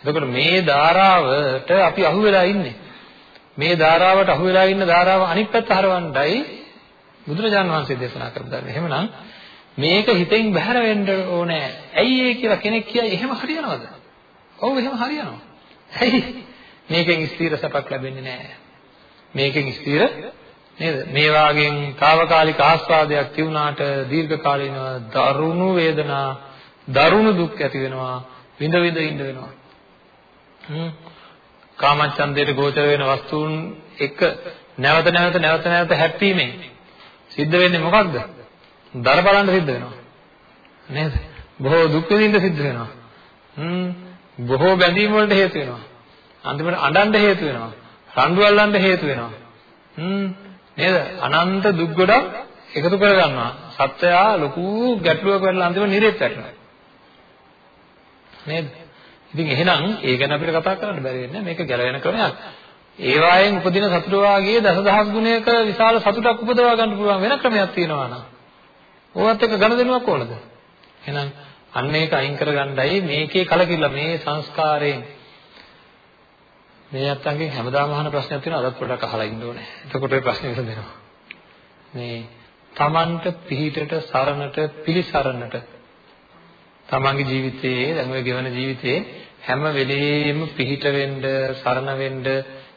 A: එතකොට මේ ධාරාවට අපි අහු වෙලා ඉන්නේ. මේ ධාරාවට අහු වෙලා ඉන්න ධාරාව අනිත් පැත්ත හරවන්නයි බුදුරජාන් වහන්සේ දේශනා කරන්නේ. එහෙමනම් මේක හිතෙන් බැහැර වෙන්න ඕනේ. ඇයි ඒ කියලා කෙනෙක් කියයි එහෙම හරියනවද? ඔව් එහෙම හරියනවා. ඇයි? මේකෙන් ස්ථිර සැපක් ලැබෙන්නේ නැහැ. මේකෙන් ස්ථිර නේද? මේ වාගෙන් తాවකාලික ආස්වාදයක් තියුණාට දීර්ඝ කාලීනව දරුණු වේදනා, දරුණු දුක් ඇති වෙනවා, විඳ විඳ ඉඳ වෙනවා. කාමච්ඡන්දයට ගෝචර වෙන වස්තුන් එක නැවත නැවත නැවත නැවත හැප්පීමෙන් සිද්ධ වෙන්නේ මොකක්ද? දර බලන්න සිද්ධ වෙනවා. නේද? බොහෝ දුක් විඳින්න සිද්ධ වෙනවා. හ්ම් බොහෝ බැඳීම් වලට හේතු වෙනවා. අන්තිමට අඬන්න හේතු වෙනවා. රණ්ඩු අල්ලන්න හේතු වෙනවා. හ්ම් නේද? අනන්ත දුක් ගොඩක් එකතු කර ගන්නවා. සත්‍යයා ලොකු ගැටලුවක වෙලා අන්තිමට නිරේත් වැටෙනවා. නේද? ඉතින් එහෙනම් ඒ ගැන අපිට කතා කරන්න බැරි වෙන්නේ මේක ගැලවෙන ක්‍රමයක්. ඒ වායෙන් උපදින සතුට වාගේ දසදහස් ගුණයක විශාල සතුටක් උපදවා ගන්න පුළුවන් වෙන ක්‍රමයක් තියෙනවා නම්. ඕවත් එක ගණදෙනුවක් ඕනද? එහෙනම් අන්න ඒක අයින් කරගන්නයි මේකේ කලකිරලා මේ සංස්කාරයෙන් මේ අත්තන්ගෙන් හැමදාම අහන ප්‍රශ්නයක් තියෙනවා අදත් පොඩ්ඩක් අහලා ඉන්න ඕනේ. එතකොට ඒ ප්‍රශ්නේ විසඳෙනවා. මේ තමන්ට පිහිටට සරණට පිළිසරණට තමන්ගේ ජීවිතයේ දැන් ඔය ගෙවන ජීවිතේ හැම වෙලෙම පිහිට වෙන්න සරණ වෙන්න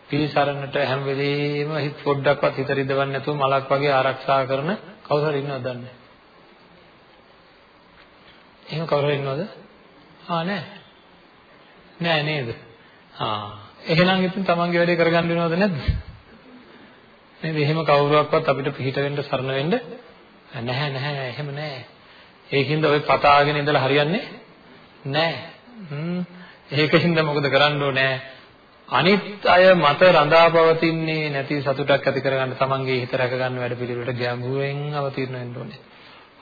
A: පිළිසරණට හැම වෙලෙම හිත පොඩ්ඩක්වත් හිත රිදවන්නේ නැතුව මලක් වගේ ආරක්ෂා කරන කවුරු හරි ඉන්නවද දන්නේ එහෙම කවුරු හරි ඉන්නවද ආ නෑ නෑ නේද ආ එහෙනම් ඉතින් තමන්ගේ වැඩේ කරගන්න වෙනවද නැද්ද? නේද? එහෙම කවුරුවක්වත් අපිට පිට වෙන්න සරණ වෙන්න නැහැ නැහැ එහෙම නැහැ. ඒකින්ද ඔය පතාගෙන ඉඳලා හරියන්නේ නැහැ. හ්ම් ඒකින්ද මොකද කරන්න ඕනේ? අනිත් අය මත රඳාපවතින්නේ නැති සතුටක් ඇති කරගන්න තමන්ගේ හිත රැක ගන්න වැඩ පිළිවෙලට ගැඹුරෙන් අවතීර්ණ වෙන්න ඕනේ.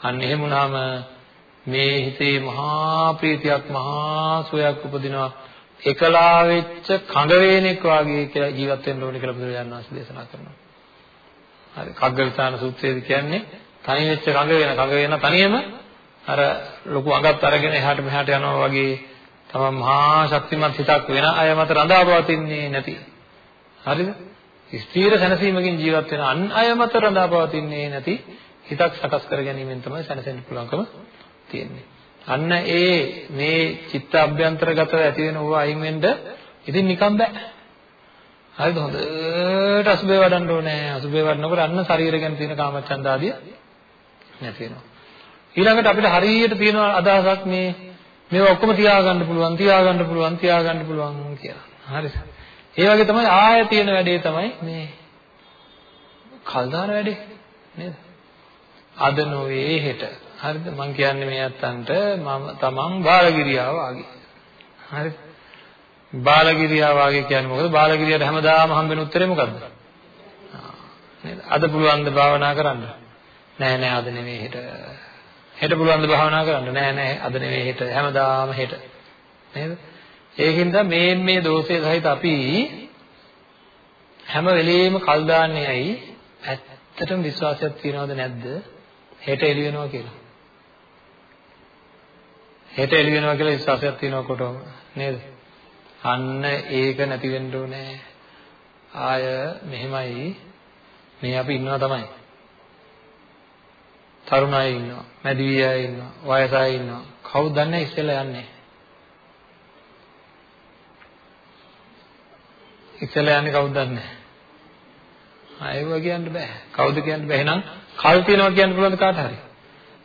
A: අන්න එහෙම වුණාම මේ හිතේ මහා ප්‍රීතියක් මහා සුවයක් උපදිනවා. එකලා වෙච්ච කඟ වේනෙක් වාගේ කියලා ජීවත් වෙන්න ඕනේ කියලා බුදුරජාණන් වහන්සේ දේශනා කරනවා. හරි කග්ගවිතාන සූත්‍රයේදී කියන්නේ තනි වෙච්ච කඟ වෙන කඟ වෙන තනියම අර ලොකු අඟත් අරගෙන එහාට මෙහාට යනවා වගේ තමන් මහා ශක්තිමත් හිතක් වෙන අය මත රඳාපවතින්නේ නැති. හරිද? ස්ථීර සැනසීමකින් ජීවත් වෙන අන් අය මත රඳාපවතින්නේ නැති හිතක් සකස් කර ගැනීමෙන් තමයි සැනසෙන්න පුළුවන්කම තියෙන්නේ. අන්න ඒ මේ චිත්ත අභ්‍යන්තරගතව ඇති වෙන ඕවා අයින් වෙන්න ඉතින් නිකන් බෑ. හරිද හොඳට අසුබේ වඩන්න ඕනේ. අසුබේ වඩනකොට අන්න ශරීර ගැන තියෙන කාමච්ඡන්ද ආදිය නැති වෙනවා. ඊළඟට අපිට හරියට තියෙන අදහසක් මේ මේවා ඔක්කොම තියාගන්න පුළුවන් තියාගන්න පුළුවන් තියාගන්න පුළුවන් කියලා. හරිද? ඒ වගේ තමයි ආය තියෙන වැඩේ තමයි මේ කල්දාන වැඩේ නේද? අද නොවේ හෙට. හරිද? මම කියන්නේ මේ අත්තන්ට මම තමන් බාලගිරියාව ආගේ. හරිද? බාලගිරියාව ආගේ කියන්නේ මොකද? බාලගිරියට හැමදාම හම්බෙන උත්තරේ මොකද්ද? නේද? අද පුළුවන් ද භාවනා කරන්න? නෑ නෑ අද නෙමෙයි හෙට. හෙට පුළුවන් ද භාවනා කරන්න? නෑ නෑ අද නෙවෙයි හෙට. හැමදාම හෙට. නේද? ඒකින්ද මේ මේ දෝෂය සහිත අපි හැම වෙලෙම කල් දාන්නේ ඇයි? ඇත්තටම විශ්වාසයක් තියනවද නැද්ද? හෙට එළි වෙනවා කියලා. හෙට එළි වෙනවා කියලා විශ්වාසයක් තියෙනවා කොටම නේද? අන්න ඒක නැති වෙන්න ඕනේ. ආය මෙහෙමයි මේ අපි ඉන්නවා තමයි. තරුණ අය ඉන්නවා, මැදි වී අය ඉන්නවා, වයස අය ඉන්නවා. කවුද දන්නේ ඉස්සෙල්ලා යන්නේ? ඉස්සෙල්ලා යන්නේ කවුද දන්නේ? ආයෙව කියන්න බෑ. කවුද කියන්න බෑ. එහෙනම් කල් තියනවා කියන්න පුළුවන්ද කාට හරි?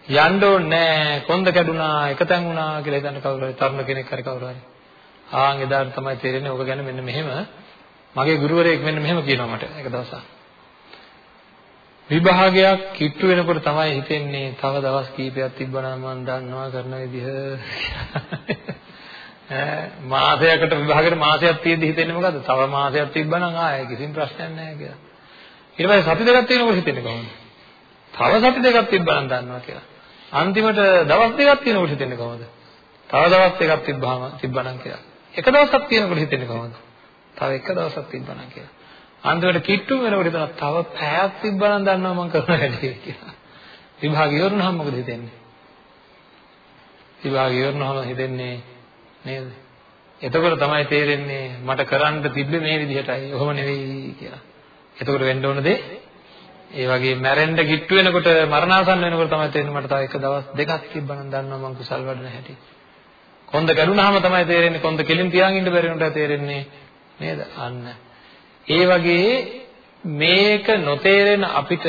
A: යන්න ඕනේ නෑ. කොන්ද කැඩුනා, එකතෙන් වුණා කියලා හිතන්න කවුරු හරි තරුණ කෙනෙක් හරි කවුරු හරි. ආන් එදාට තමයි තේරෙන්නේ ඕක ගැන මෙන්න මෙහෙම මගේ ගුරුවරයෙක් මෙන්න මෙහෙම කියනවා මට එක දවසක්. විභාගයක් කිට්ටු වෙනකොට තමයි හිතෙන්නේ තව දවස් කීපයක් තිබ්බනම් මම දන්නවා කරන විදිහ ඈ මාසයකට විභාගෙට මාසයක් තියෙද්දි හිතෙන්නේ මොකද්ද? තව මාසයක් තිබ්බනම් ආයෙ කිසිම ප්‍රශ්නයක් නැහැ කියලා. ඊට පස්සේ සති දෙකක් තියෙනකොට හිතෙන්නේ කොහොමද? තව සති දෙකක් තිබ්බනම් දන්නවා කියලා. අන්තිමට දවස් දෙකක් තියෙනකොට හිතෙන්නේ කොහොමද? තව දවස් දෙකක් තිබ්බාම තිබ්බනම් කියලා. එක දවසක් තියෙනකොට හිතෙන්නේ කොහොමද? තව එක දවසක් තිබ්බනම් කියලා. අන්තිමට කිට්ටු වෙනකොට හිතනවා තව පැයක් තිබ්බනම් දන්නවා මම කරන වැඩේ කියලා. විභාගය ඉවරනහම මොකද හිතෙන්නේ? විභාගය ඉවරනහම හිතෙන්නේ නේද? එතකොට තමයි තේරෙන්නේ මට කරන්න තිබ්බේ මේ විදිහටයි. ඔහොම නෙවෙයි කියලා. එතකොට වෙන්න ඕන දේ ඒ වගේ මැරෙන්න කිට්ටු වෙනකොට මරණාසන්න වෙනකොට තමයි තේරෙන්නේ මට තව එක දවස් දෙකක් තිබ්බනම් දන්නවා මං කුසල් වඩන හැටි. කොන්ද කැඩුනහම තමයි තේරෙන්නේ කොන්ද කෙලින් තියාගෙන ඉන්න බැරි උන්ට තේරෙන්නේ නේද? අන්න ඒ වගේ මේක නොතේරෙන අපිට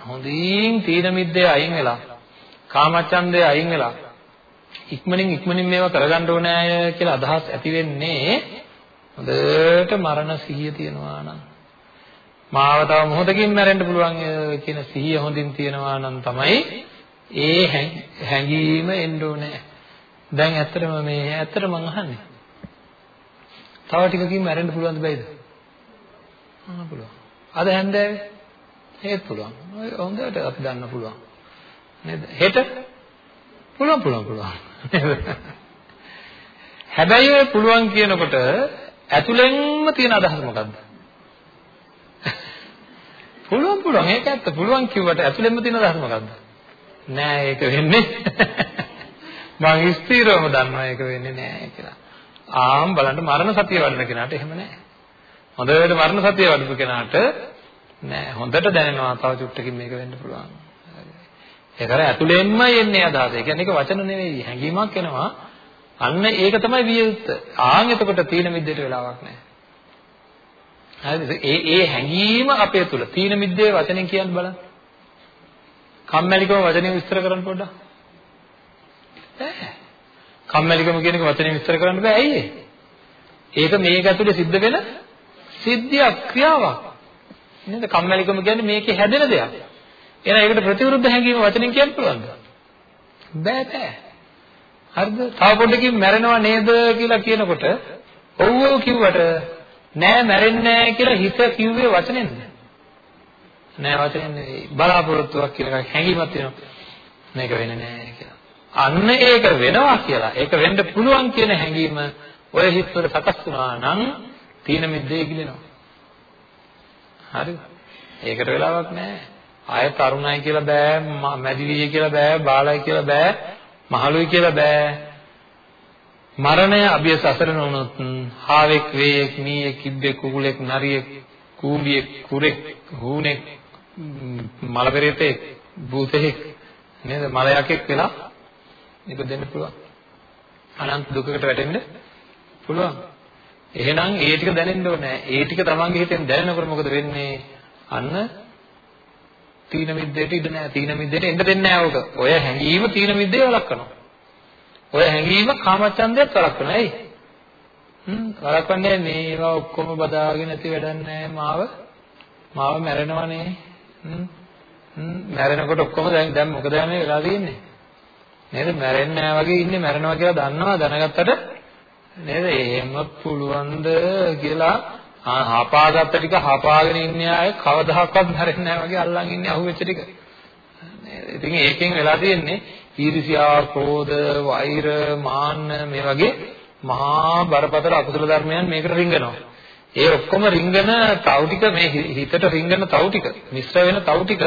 A: හොඳින් තීන මිද්දේ අයින් වෙලා කාමච්ඡන්දේ අයින් වෙලා ඉක්මනින් ඉක්මනින් මේවා කරගන්න ඕනෑ කියලා අදහස් ඇති වෙන්නේ හොඳට මරණ සිහිය තියනවා නම් මාව තව මොහොතකින් මැරෙන්න පුළුවන් කියන සිහිය හොඳින් තියනවා නම් තමයි ඒ හැඟීම එන්න ඕනේ. දැන් ඇත්තටම මේ ඇත්තට මං අහන්නේ. තව ටිකකින් මැරෙන්න පුළුවන්ද බැයිද? ආ පුළුවන්. අද හැන්දෑවේ ඒත් පුළුවන්. ඔය හොඳට අපි දන්න පුළුවන්. නේද? හෙට පුළුවන් පුළුවන් පුළුවන්. හැබැයි ඔය පුළුවන් කියනකොට ඇතුළෙන්ම තියෙන අදහස මොකද්ද? පුළුවන් පුළුවන් ඒක ඇත්ත පුළුවන් කිව්වට ඇතුළෙන්ම තියෙන අදහස මොකද්ද? නෑ ඒක වෙන්නේ. මම ස්ථිරවම දන්නවා ඒක වෙන්නේ නෑ කියලා. ආම් බලන්න මරණ සතිය වඩන කෙනාට එහෙම නෑ. හොඳට මරණ සතිය වඩපු කෙනාට නෑ හොඳට දැනෙනවා තව චුට්ටකින් මේක වෙන්න පුළුවන්. ඒක අර ඇතුළෙන්ම එන්නේ අදහස. ඒ කියන්නේ ඒක වචන නෙවෙයි හැඟීමක් එනවා. අන්න ඒක තමයි විය යුත්තේ. ආන් එතකොට තීන මිද්දේට වෙලාවක් නෑ. හරිද? ඒ ඒ හැඟීම අපේ තුල තීන මිද්දේ වචනෙන් කියන්න බලන්න. කම්මැලිකම වචනෙන් විස්තර කරන්න පොඩ්ඩක්. බෑ. කම්මැලිකම කියන එක වචනෙන් විස්තර කරන්න බෑ. ඇයි ඒ? ඒක මේක ඇතුලේ සිද්ධ වෙන සිද්ධියක් ක්‍රියාවක්. නේද? කම්මැලිකම කියන්නේ මේකේ හැදෙන දෙයක්. එහෙනම් ඒකට ප්‍රතිවිරුද්ධ හැඟීම වචනෙන් කියන්න පුළුවන්ද? බෑ බෑ. හරිද? තව පොඩ්ඩකින් මැරෙනව නේද කියලා කියනකොට ඔව් ඔව් කිව්වට නෑ මැරෙන්නේ නෑ කියලා හිත කිව්වේ වචනෙන්ද? නෑ වචනෙන් නෙවෙයි. බලාපොරොත්තුවක් කියන එකක් හැඟීමක් තියෙනවා. මේක වෙන්නේ නෑ කියලා. අන්න ඒක වෙනවා කියලා. ඒක වෙන්න පුළුවන් කියන හැඟීම ඔය හිතවල සකස් වුණා නම් තීන මිද්දේ ගිලෙනවා. හරිද? ඒකට වෙලාවක් නැහැ. ආය තරුණයි කියලා බෑ, මැදිවිය කියලා බෑ, බාලයි කියලා බෑ, මහලුයි කියලා බෑ. මරණය අභියස අසරණ වුණොත් හාවෙක්, වේයෙක්, මීයෙක්, කිබ්බෙක්, කුකුලෙක්, නරියෙක්, කූඹියෙක්, කුරෙක්, හූනෙක්, මලපෙරේතෙක්, භූතෙක් නේද? මලයකෙක් වෙලා ඉපදෙන්න පුළුවන්. අනන්ත දුකකට වැටෙන්න පුළුවන්. එහෙනම් ඒ ටික දැනෙන්න ඕනේ. ඒ ටික තමන්ගේ හිතෙන් දැනෙනකොට මොකද වෙන්නේ? අන්න තීන මිද්දේට ඉඩ නැහැ. තීන මිද්දේට එන්න දෙන්නේ නැහැ ඕක. ඔය හැඟීම තීන මිද්දේ වළක්වනවා. ඔය හැඟීම කාමචන්දයත් වළක්වනවා. ඇයි? හ්ම් වළක්වන්නේ මේවා ඔක්කොම බදාගෙන නැති වැඩක් නැහැ මාව. මාව මැරෙනවනේ. හ්ම් හ්ම් මැරෙනකොට ඔක්කොම දැන් දැන් මොකද යන්නේ වෙලා තියෙන්නේ? නේද? මැරෙන්නේ නැහැ වගේ ඉන්නේ මැරෙනවා කියලා දන්නවා දැනගත්තට නේද? එහෙම පුළුවන්ද කියලා හපාගත්ත ටික හපාගෙන ඉන්නේ අය කවදාහක්වත් මැරෙන්නේ නැහැ වගේ අල්ලන් ඉන්නේ අහුවෙච්ච ටික. නේද? ඉතින් ඒකෙන් වෙලා තියෙන්නේ ඊර්ෂ්‍යා, ක්‍රෝධ, වෛර, මාන්න මේ වගේ මහා බරපතල අකුසල ධර්මයන් මේකට රිංගනවා. ඒ ඔක්කොම රිංගන තවු ටික මේ හිතට රිංගන තවු ටික මිශ්‍ර වෙන තවු ටික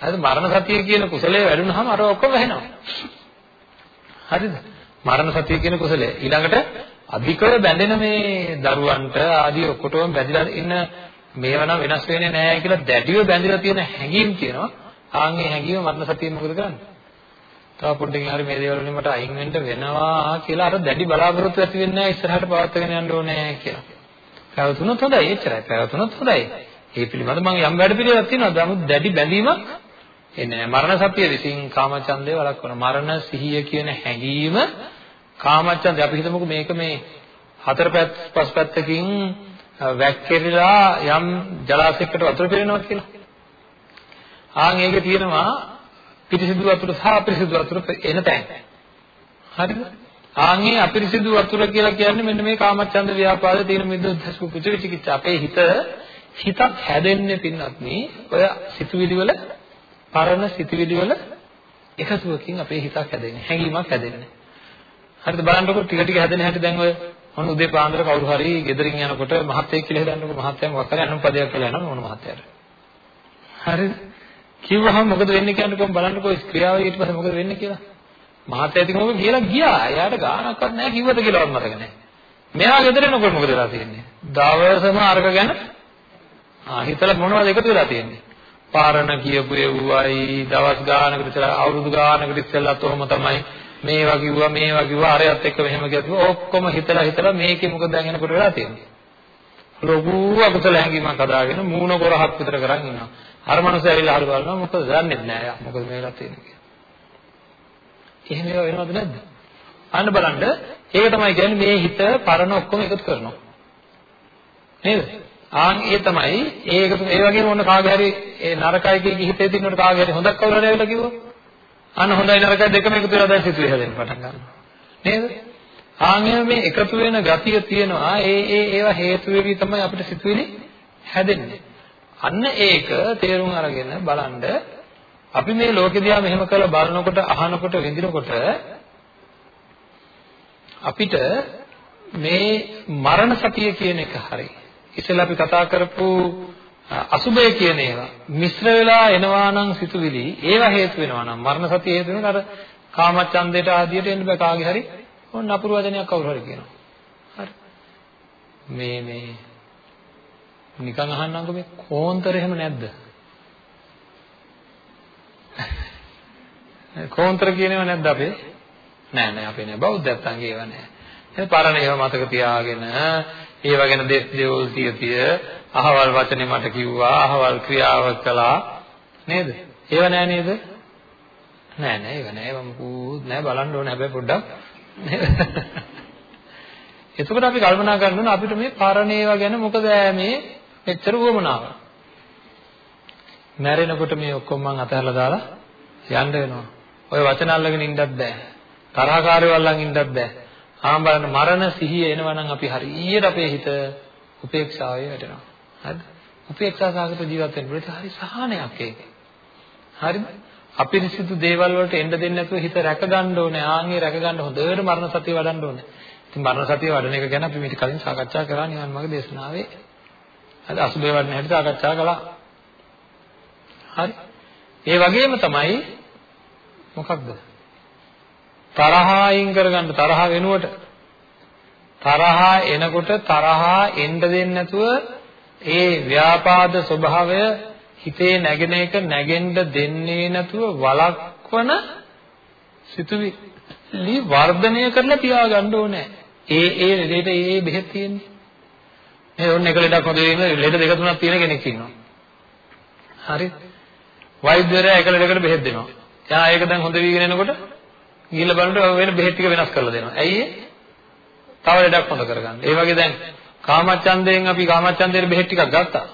A: හරිද මරණ සතිය කියන කුසලයේ වැඩුණාම අර ඔක්කොම වෙනවා. හරිද? මරණ සතිය කියන කුසලය. ඊළඟට අධිකව බැඳෙන මේ දරුවන්ට ආදී ඔක්කොටම බැඳිලා ඉන්න මේවා නම් වෙනස් වෙන්නේ නැහැ කියලා දැඩිව බැඳිලා තියෙන හැඟීම් තියෙනවා. ආන්ගේ හැඟීම මරණ සතියෙන් මොකද කරන්නේ? තව පොඩ්ඩකින් හරි මේ දේවල් වලින් මට අයින් වෙන්න වෙනවා කියලා අර දැඩි බලාපොරොත්තු ඇති වෙන්නේ නැහැ ඉස්සරහට පවත්වාගෙන යන්න ඕනේ කියලා. පැවතුනොත් හොඳයි එච්චරයි. පැවතුනොත් හොඳයි. ඒ පිළිබඳව මම යම් වැඩ පිළිවෙලක් තියෙනවා. නමුත් දැඩි බැඳීමක් එන්නේ නැහැ. මරණ සතිය විසින් කාමචන්දය වළක්වන මරණ සිහිය කියන හැඟීම කාමච්ඡන්දය අපි හිතමුකෝ මේක මේ හතර පැත්ත පස් පැත්තකින් වැක්කිරලා යම් ජලාශයකට වතුර පිරෙනවා කියලා. ආන් ඒකේ තියෙනවා පිරිසිදු වතුර සහ අපිරිසිදු වතුර එන තැන්. හරිද? ආන්ගේ අපිරිසිදු වතුර කියලා කියන්නේ මෙන්න මේ කාමච්ඡන්ද ව්‍යාපාද තියෙන මිද්දොද්දස් කුච විචිකිච්ඡ. අපේ හිත හිතක් හැදෙන්නේ පින්නත් මේ ඔය සිතුවිලි වල පරණ සිතුවිලි වල එකතුවකින් අපේ හිතක් හැදෙන්නේ හැඟීමක් හැදෙන්නේ. හරිද? බලන්නකො ටික ටික හැදෙන හැටි දැන් ඔය මොන උදේ පාන්දර කවුරු හරි ගෙදරින් යනකොට මහත්තයෙක් කියලා හිතන්නකො මහත්තයා මොකක් කරේ අනුන් පදයක් කියලා යනවා මොන මහත්තයාට? හරිද? කිව්වහම මොකද වෙන්නේ කියන්නේ කොහොම බලන්නකො ක්‍රියාව ඊට පස්සේ මොකද වෙන්නේ කියලා? මහත්තයා ඉතින් ඔබ කියලා ගියා. එයාට ගානක්වත් නැහැ කිව්වද කියලාවත් මතක නැහැ. මෙයා ගෙදර එනකොට මොකද වෙලා තියෙන්නේ? දවසම අරක ගැන ආ හිතලා මොනවද එකතු වෙලා තියෙන්නේ? පාරණ කියපු එව්වයි දවස් ගානකට ඉස්සලා අවුරුදු ගානකට ඉස්සලා තොම තමයි. මේවා කිව්වා මේවා කිව්වා අරයත් එක්ක මෙහෙම කිව්වා ඔක්කොම හිතලා හිතලා මේකේ මොකද දැන් එනකොට වෙලා තියෙන්නේ? ලොකු අකුසල හැඟීමක් හදාගෙන මූණ කොරහක් විතර කරන් ඉන්නවා. අර මනුස්සය ඇවිල්ලා හරි බලනවා මොකද දන්නේ නැහැ යා මොකද මේ වෙලා තියෙන්නේ කියලා එහෙම ඒවා වෙනවද නැද්ද අන්න බලන්න ඒක තමයි කියන්නේ මේ හිත පරණ ඔක්කොම එකතු කරනවා නේද ආන් ඒ තමයි ඒක ඒ වගේම ඔන්න කාගේ හරි ඒ නරකයි කිය හිතේ තියෙනකොට කාගේ හරි හොඳක් කවුරු හරි ඇවිල්ලා කිව්වොත් අන්න හොඳයි නරකයි දෙකම එකතු වෙලා දැන් සිතුවේ හැදෙන්න පටන් ගන්නවා. නේද? ආන්ගේ මේ එකතු වෙන ගතිය තියෙනවා. ඒ ඒ ඒවා හේතු වෙවි තමයි අපිට සිතුවිලි හැදෙන්නේ. අන්න ඒක තේරුම් අරගෙන බලන්න අපි මේ ලෝකෙ දිහා මෙහෙම කරලා බලනකොට අහනකොට විඳිනකොට අපිට මේ මරණ සතිය කියන එක හරි. ඉතින් අපි කතා කරපු අසුබය කියන ඒවා මිශ්‍ර වෙලා එනවා නම් සිතුවිලි ඒවා හේතු වෙනවා නම් මරණ සතිය හේතු වෙනවා අර කාමච්ඡන්දයට ආදියට එන්න බෑ කාගේ හරි ඕන නපුරු වචනයක් කවුරු හරි කියනවා හරි මේ මේ නිකන් අහන්නම්කෝ මේ කෝන්තර එහෙම නැද්ද? කෝන්තර කියනේව නැද්ද අපේ? නෑ නෑ අපේ නෑ. බෞද්ධයන්ගේ ඒවා නෑ. ඒ පරණ ඒවා මතක තියාගෙන ඒවා ගැන දෙස් දෙවොල් තිය තිය අහවල් වචනේ මට කිව්වා අහවල් ක්‍රියාව කළා. නේද? ඒව නෑ නේද? නෑ නෑ ඒව නෑ. මම කූත් නෑ. බලන්න ඕනේ හැබැයි පොඩ්ඩක්. එතකොට අපි කල්පනා කරන්න ඕන අපිට මේ පරණ ඒවා ගැන මොකද මේ මෙච්චර උවමනාව. මැරෙනකොට මේ ඔක්කොම මං අතහැරලා දාලා යන්න වෙනවා. ඔය වචන අල්ලගෙන ඉන්නත් බෑ. තරහකාරයෝ අල්ලන් ඉන්නත් බෑ. ආම් බලන්න මරණ සිහිය එනවා නම් අපි හරියට අපේ හිත උපේක්ෂාවේ වැටෙනවා. හරිද? උපේක්ෂා සාගත ජීවත් වෙන්න පුළුවන්. හරි සහනයක් ඒක. හරිද? අපිරිසිදු දේවල් වලට එන්න දෙන්නේ නැතුව හිත රැක ගන්න ඕනේ. ආන්ගේ රැක ගන්න හොඳට මරණ සතිය වඩන්න ඕනේ. ඉතින් මරණ සතිය වඩන එක ගැන අපි මීට කලින් සාකච්ඡා කරා නිවන් මාර්ග දේශනාවේ. හරි අසුබේ වඩන හැටි සාකච්ඡා කළා. හරි. ඒ වගේම තමයි මොකක්ද? තරහා අයින් කරගන්න තරහ වෙනුවට තරහා එනකොට තරහා එන්න දෙන්නේ නැතුව ඒ ව්‍යාපාද ස්වභාවය හිතේ නැගෙන එක නැගෙන්න දෙන්නේ නැතුව වළක්වන සිතුවිලි වර්ධනය කරලා තියාගන්න ඕනේ. ඒ ඒ ලෙඩේට ඒ බෙහෙත් තියෙන්නේ. මේ ඔන්න එක ලෙඩක් හොද වෙන ලෙඩ දෙක තුනක් තියෙන කෙනෙක් ඉන්නවා. හරි. වෛද්‍යවරයා එක ලෙඩකට බෙහෙත් දෙනවා. එයා ඒක දැන් හොඳ වීගෙන එනකොට ගිහිල්ලා බලනකොට වෙන බෙහෙත් ටික වෙනස් කරලා දෙනවා. ඇයි ඒ? තව ලෙඩක් හොඳ කරගන්න. ඒ වගේ දැන් කාමච්ඡන්දයෙන් අපි කාමච්ඡන්දයේ බෙහෙත් ටිකක් ගත්තා.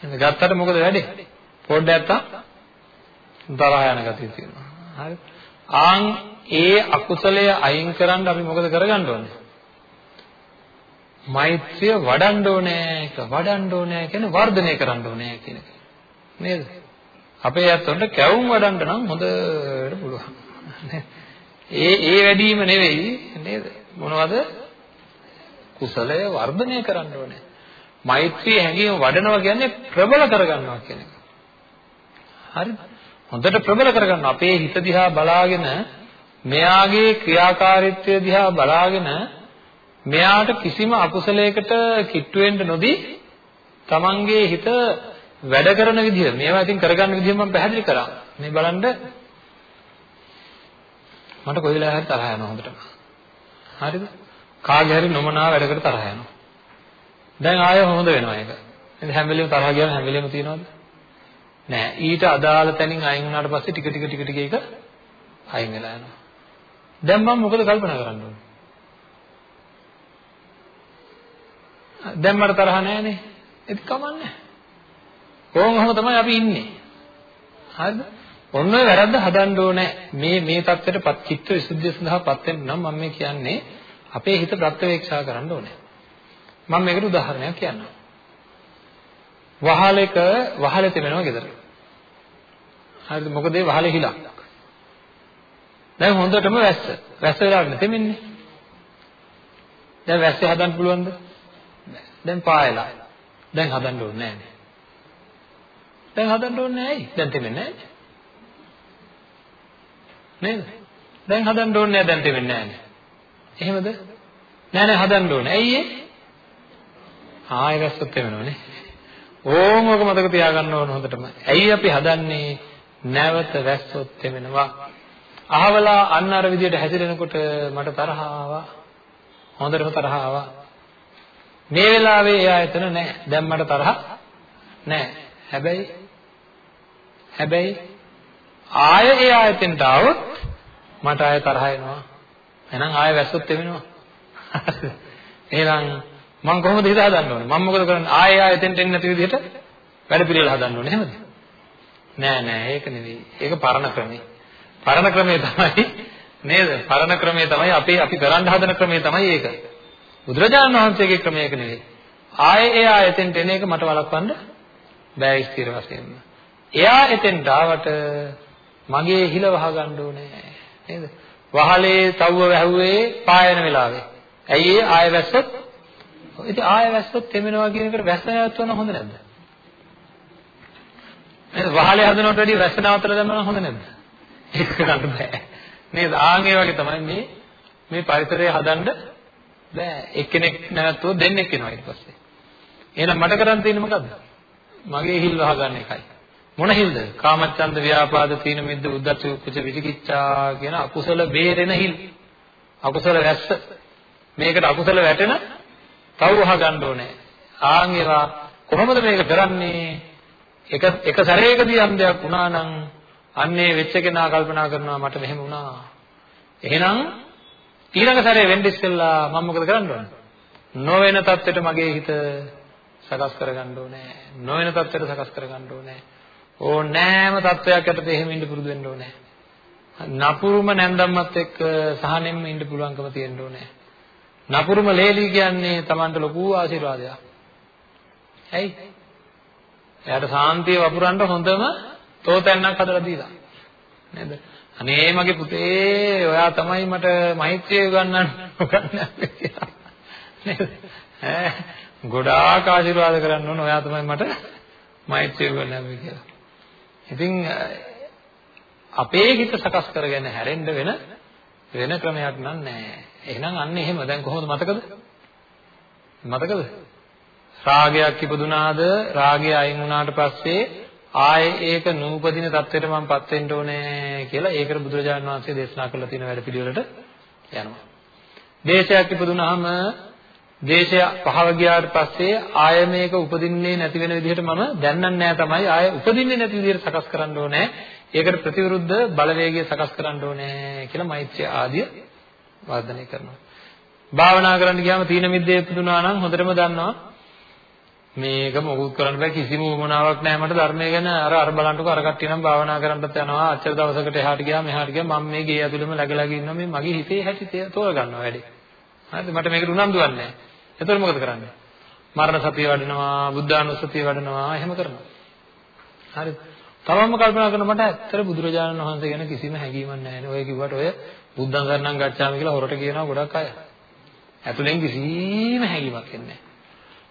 A: එහෙනම් ගත්තට මොකද වෙන්නේ? පොඩ්ඩක් නැත්තම් තරහ යන ගතිය තියෙනවා. හරි. ආන් ඒ අකුසලය අයින් කරන්න අපි මොකද කරගන්න ඕනේ? මෛත්‍රිය වඩන්න ඕනේ, ඒක වඩන්න ඕනේ කියන්නේ වර්ධනය කරන්න ඕනේ කියන එක. නේද? අපේ ඇත්තොන්ට කැවුම් වඩන්න නම් හොඳට පුළුවන්. ඒ ඒ වැඩිම නෙවෙයි නේද? මොනවද? කුසලය වර්ධනය කරන්න ඕනේ. මෛත්‍රී හැඟීම වඩනවා කියන්නේ ප්‍රබල කරගන්නවා කියන එක. හරිද? හොඳට ප්‍රබල කරගන්න අපේ හිත දිහා බලාගෙන මෙයාගේ ක්‍රියාකාරීත්වය දිහා බලාගෙන මෙයාට කිසිම අකුසලයකට කිට්ටු වෙන්න නොදී තමන්ගේ හිත වැඩ කරන විදිහ මේවා ඉතින් කරගන්න විදිහ මම පැහැදිලි කරා. මේ බලන්න මට කොයි වෙලාවෙ හරි තරහ යනවා හොඳටම. හරිද? කාගේ හරි නොමනා වැඩකට තරහ යනවා. දැන් ආයෙ හොඳ වෙනවා ඒක. නේද හැම වෙලෙම තරහ ගියාම හැම වෙලෙම තියනවද? නෑ. ඊට අදාළ තැනින් අයින් වුණාට පස්සේ ටික ටික ටික ටික ඒක අයින් වෙලා යනවා. දැන් මම මොකද කල්පනා කරන්න ඕනේ? දැන් මට තරහ නෑනේ. ඒක කමන්නේ. කොහොමම තමයි අපි ඉන්නේ. හරිද? ඔන්න ඔය වැරද්ද හදන්න ඕනේ. මේ මේ தත්ත්වයටපත් චිත්ත විසුද්ධිය සඳහාපත් වෙන්න නම් මම මේ කියන්නේ අපේ හිත ප්‍රත්‍යවේක්ෂා කරන්න ඕනේ. මම මේකට උදාහරණයක් කියන්නම්. වහලෙක වහලෙ තෙමෙනවා ගෙදර. හරිද? මොකද ඒ වහලේ හිලක්. දැන් හොඳටම වැස්ස. වැස්ස වෙලාවට තෙමෙන්නේ. දැන් වැස්සේ හදන්න පුළුවන්ද? දැන් පායලා. දැන් හදන්න ඕනේ නැහැ. දැන් හදන්න ඕනේ නැහැ. දැන් තෙමෙන්නේ නැහැ. නේද? දැන් හදන්න ඕනේ නැහැ. දැන් තෙමෙන්නේ නැහැ. එහෙමද? නෑ නෑ හදන්න ඕනේ. ඇයි ඒ? ආයෙ වැස්සොත් වෙනවනේ. ඕම ඔක මතක තියාගන්න ඕන හොඳටම. ඇයි අපි හදන්නේ? නැවත වැස්සොත් වෙනවා. අහවලා අන්න අර විදියට හැසිරෙනකොට මට තරහ ආවා. හොඳටම තරහ ආවා. මේ වෙලාවේ එයා එතන නැහැ. දැන් මට තරහ නැහැ. හැබැයි හැබැයි ආය එයා එතෙන්ට આવොත් මට ආය තරහ එනවා. එහෙනම් ආය වැස්සොත් වෙනවා. එහෙනම් මම කොහොමද හිත හදන්න ඕනේ? මම මොකද කරන්නේ? ආයෙ ආයෙ එතෙන්ට එන්නේ නැති විදිහට වැඩ පිළිවෙල හදන්න ඕනේ එහෙමද? නෑ නෑ ඒක නෙවෙයි. ඒක පරණ ක්‍රමේ. පරණ ක්‍රමේ තමයි නේද? පරණ ක්‍රමේ තමයි අපි අපි කරන්න හදන ක්‍රමේ තමයි ඒක. බුදුරජාණන් වහන්සේගේ ක්‍රමයක නෙවෙයි. ආයෙ එයා එතෙන්ට එන එක මට වළක්වන්න බෑ ස්ථිර වශයෙන්ම. එයා එතෙන්ට ආවට මගේ හිල වහ ගන්න ඕනේ නේද? වහලේ තව්ව වැහුවේ පායන වෙලාවේ. ඇයි ඒ ආයෙ වැස්සොත් ඉතින් ආය වැස්සොත් තෙමෙනවා කියන එකට වැස්ස නැවතුන හොඳ නැද්ද? නේද? වහලේ හදනවට වැඩිය වැස්ස නවත්තලා දැම්මම හොඳ නැද්ද? ඒක කරන්න බෑ. නේද? ආන් ඒ වගේ තමයි මේ මේ පරිසරය හදන්න බෑ. එක්කෙනෙක් නැවතුව දෙන්නෙක් වෙනවා ඊට පස්සේ. එහෙනම් මට කරන්න තියෙන්නේ මොකද්ද? මගේ හිල් වහගන්න එකයි. මොන හිල්ද? කාමච්ඡන්ද ව්‍යාපාද තීන මිද්ද උද්ධච්ච කුච විචිකිච්ඡා කියන අකුසල බේරෙන හිල්. අකුසල වැස්ස. මේකට අකුසල වැටෙන තව වහ ගන්න ඕනේ. ආන් ඒවා කොහොමද මේක කරන්නේ? එක එක සැරේකදී යම් දෙයක් වුණා නම් අන්නේ වෙච්ච කෙනා කල්පනා කරනවා මට මෙහෙම වුණා. එහෙනම් ඊළඟ සැරේ වෙන්න ඉස්සෙල්ලා මම මොකද කරන්න ඕන? නොවන தත්වෙට මගේ හිත සකස් කරගන්න ඕනේ. නොවන தත්වෙට සකස් කරගන්න ඕනේ. ඕනෑම தත්වයක් යටතේ එහෙම ඉන්න පුරුදු වෙන්න ඕනේ. නපුරුම නැන්දම්මත් එක්ක සහනෙන්න ඉන්න පුළුවන්කම තියෙන්න ඕනේ. නපුරුම ලේලි කියන්නේ Tamanට ලොකු ආශිර්වාදයක්. ඇයි? එයාට සාන්තිය වපුරන්න හොඳම තෝතැන්නක් හදලා දීලා. නේද? අනේ මගේ පුතේ ඔයා තමයි මට මෛත්‍රිය උගන්වන්න උගන්වන්නේ කියලා. නේද? ඈ ගොඩාක් ආශිර්වාද කරන්න ඕන ඔයා තමයි මට මෛත්‍රිය උගන්වන්නේ කියලා. ඉතින් අපේ හිත සකස් කරගෙන හැරෙන්න වෙන වෙන ක්‍රමයක් නෑ. එහෙනම් අන්න එහෙම දැන් කොහොමද මතකද? මතකද? රාගයක් ඉපදුනාද රාගය අයින් වුණාට පස්සේ ආයේ ඒක නූපදින தත්වෙට මමපත් වෙන්න ඕනේ කියලා ඒකට බුදුරජාණන් වහන්සේ දේශනා කරලා තියෙන වැඩ පිළිවෙලට යනවා. දේශයක් ඉපදුනහම දේශය පහව ගියාට පස්සේ ආය මේක උපදින්නේ නැති වෙන විදිහට මම දැන්නන්නේ නැහැ තමයි ආය උපදින්නේ නැති විදිහට සකස් කරන්න ඕනේ. ඒකට ප්‍රතිවිරුද්ධ බලවේගය සකස් කරන්න ඕනේ කියලා මෛත්‍රිය ආදිය වර්ධනය කරනවා. භාවනා කරන්න ගියාම තීන මිද්දේ ඉපදුනා නම් හොඳටම දන්නවා මේක මොකුත් කරන්න බෑ. කිසිම උවමනාවක් නැහැ මට ධර්මය ගැන අර අර බලන්නකෝ අර කට්ටිය නම් භාවනා කරන්නත් යනවා. අච්චර දවසකට එහාට ගියා මෙහාට ගියා මම මේ ගේ ඇතුළෙම läගලාගෙන ඉන්නවා. මේ මගේ හිතේ හැටි තෝර ගන්නවා වැඩි. හරිද? මට මේකට උනන්දුවක් නැහැ එතකොට මොකද කරන්නේ? මරණ සතිය වඩනවා බුද්ධානුස්සතිය වඩනවා එහෙම කරනවා. හරිද? තමන්ම කල්පනා කරන මට ඇත්තට බුදුරජාණන් වහන්සේ ගැන කිසිම හැඟීමක් නැහැ නේ. ඔය කිව්වට ඔය බුද්ධං සරණං ගච්ඡාමි කියලා හොරට කියනවා ගොඩක් අය. ඇතුලෙන් කිසිම හැඟීමක් එන්නේ නැහැ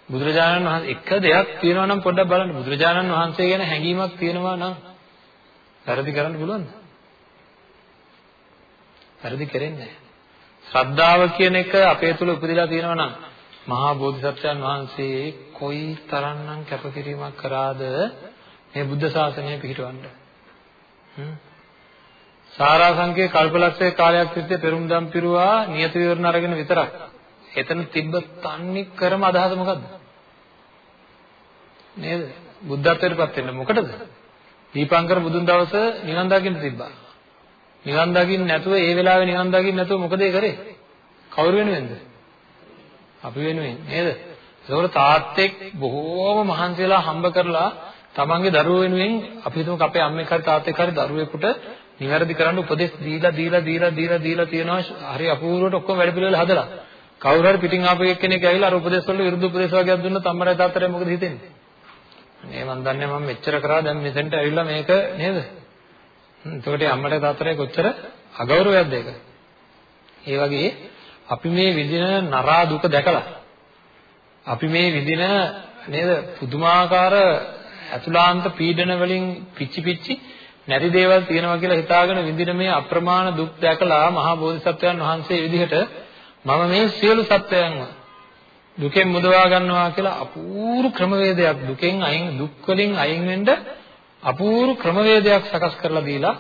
A: බුදුරජාණන් වහන්සේ එක දෙයක් තියෙනවා නම් පොඩ්ඩක් බලන්න බුදුරජාණන් වහන්සේ ගැන හැඟීමක් තියෙනවා නම් වැරදි කරන්න පුළුවන්ද? වැරදි කරන්නේ ශ්‍රද්ධාව කියන එක අපේ තුල උපදලා තියෙනවා නම් මහා බෝධිසත්වයන් වහන්සේ කොයි තරම්නම් කැපකිරීමක් කරාද මේ බුද්ධ ශාසනය පිහිටවන්න. සාරාංශකේ කල්පලක්ෂයේ කාලයක් තිස්සේ පෙරුම්දම් පිරුවා නියත විවරණ අරගෙන විතරක්. එතන තිබ්බ තන්නේ කරම අදහස මොකද්ද? නේද? බුද්ධත්වයටපත් වෙන්න මොකටද? දීපංකර බුදුන් දවස නිවන් දකින්න තිබ්බා. නිවන් දකින්න නැතුව ඒ වෙලාවේ නිවන් දකින්න නැතුව මොකද ඒ කරේ? කවුරු වෙනුවෙන්ද? අපි වෙනුවෙන් නේද? ඒකෝර තාත්තෙක් බොහෝම මහන්සි වෙලා හම්බ කරලා තමන්ගේ දරුවෝ වෙනුවෙන් අපි හිතමු අපේ අම්මෙක් හරි තාත්තෙක් හරි දරුවෙකුට නිවැරදි කරන්න උපදෙස් දීලා දීලා දීලා දීලා දීලා තියෙනවා හරි අපූර්වට ඔක්කොම වැඩ පිළිවෙල හදලා කවුරු හරි පිටින් ආපු එක්කෙනෙක් ඇවිල්ලා අර උපදෙස් වල විරුද්ධ උපදෙස් වගේක් දුන්නොත් අම්මරයි තාත්තටයි මොකද හිතෙන්නේ? මේ මන් දන්නේ මම මෙච්චර කරා දැන් මෙතෙන්ට ඇවිල්ලා මේක නේද? එතකොට අම්මට තාත්තට කොච්චර අගෞරවයක්ද ඒක? ඒ වගේ අපි මේ විඳින නරා දුක දැකලා අපි මේ විඳින නේද පුදුමාකාර අතුලාන්ත පීඩන වලින් පිච්චි පිච්චි නැති දේවල් තියෙනවා කියලා හිතාගෙන විඳින මේ අප්‍රමාණ දුක් දැකලා මහා බෝධිසත්වයන් වහන්සේ විදිහට මම මේ සියලු සත්වයන්ව දුකෙන් මුදවා ගන්නවා කියලා අපූර්ව ක්‍රමවේදයක් දුකෙන් අයින් දුක් වලින් අයින් වෙන්න අපූර්ව ක්‍රමවේදයක් සකස් කරලා දීලා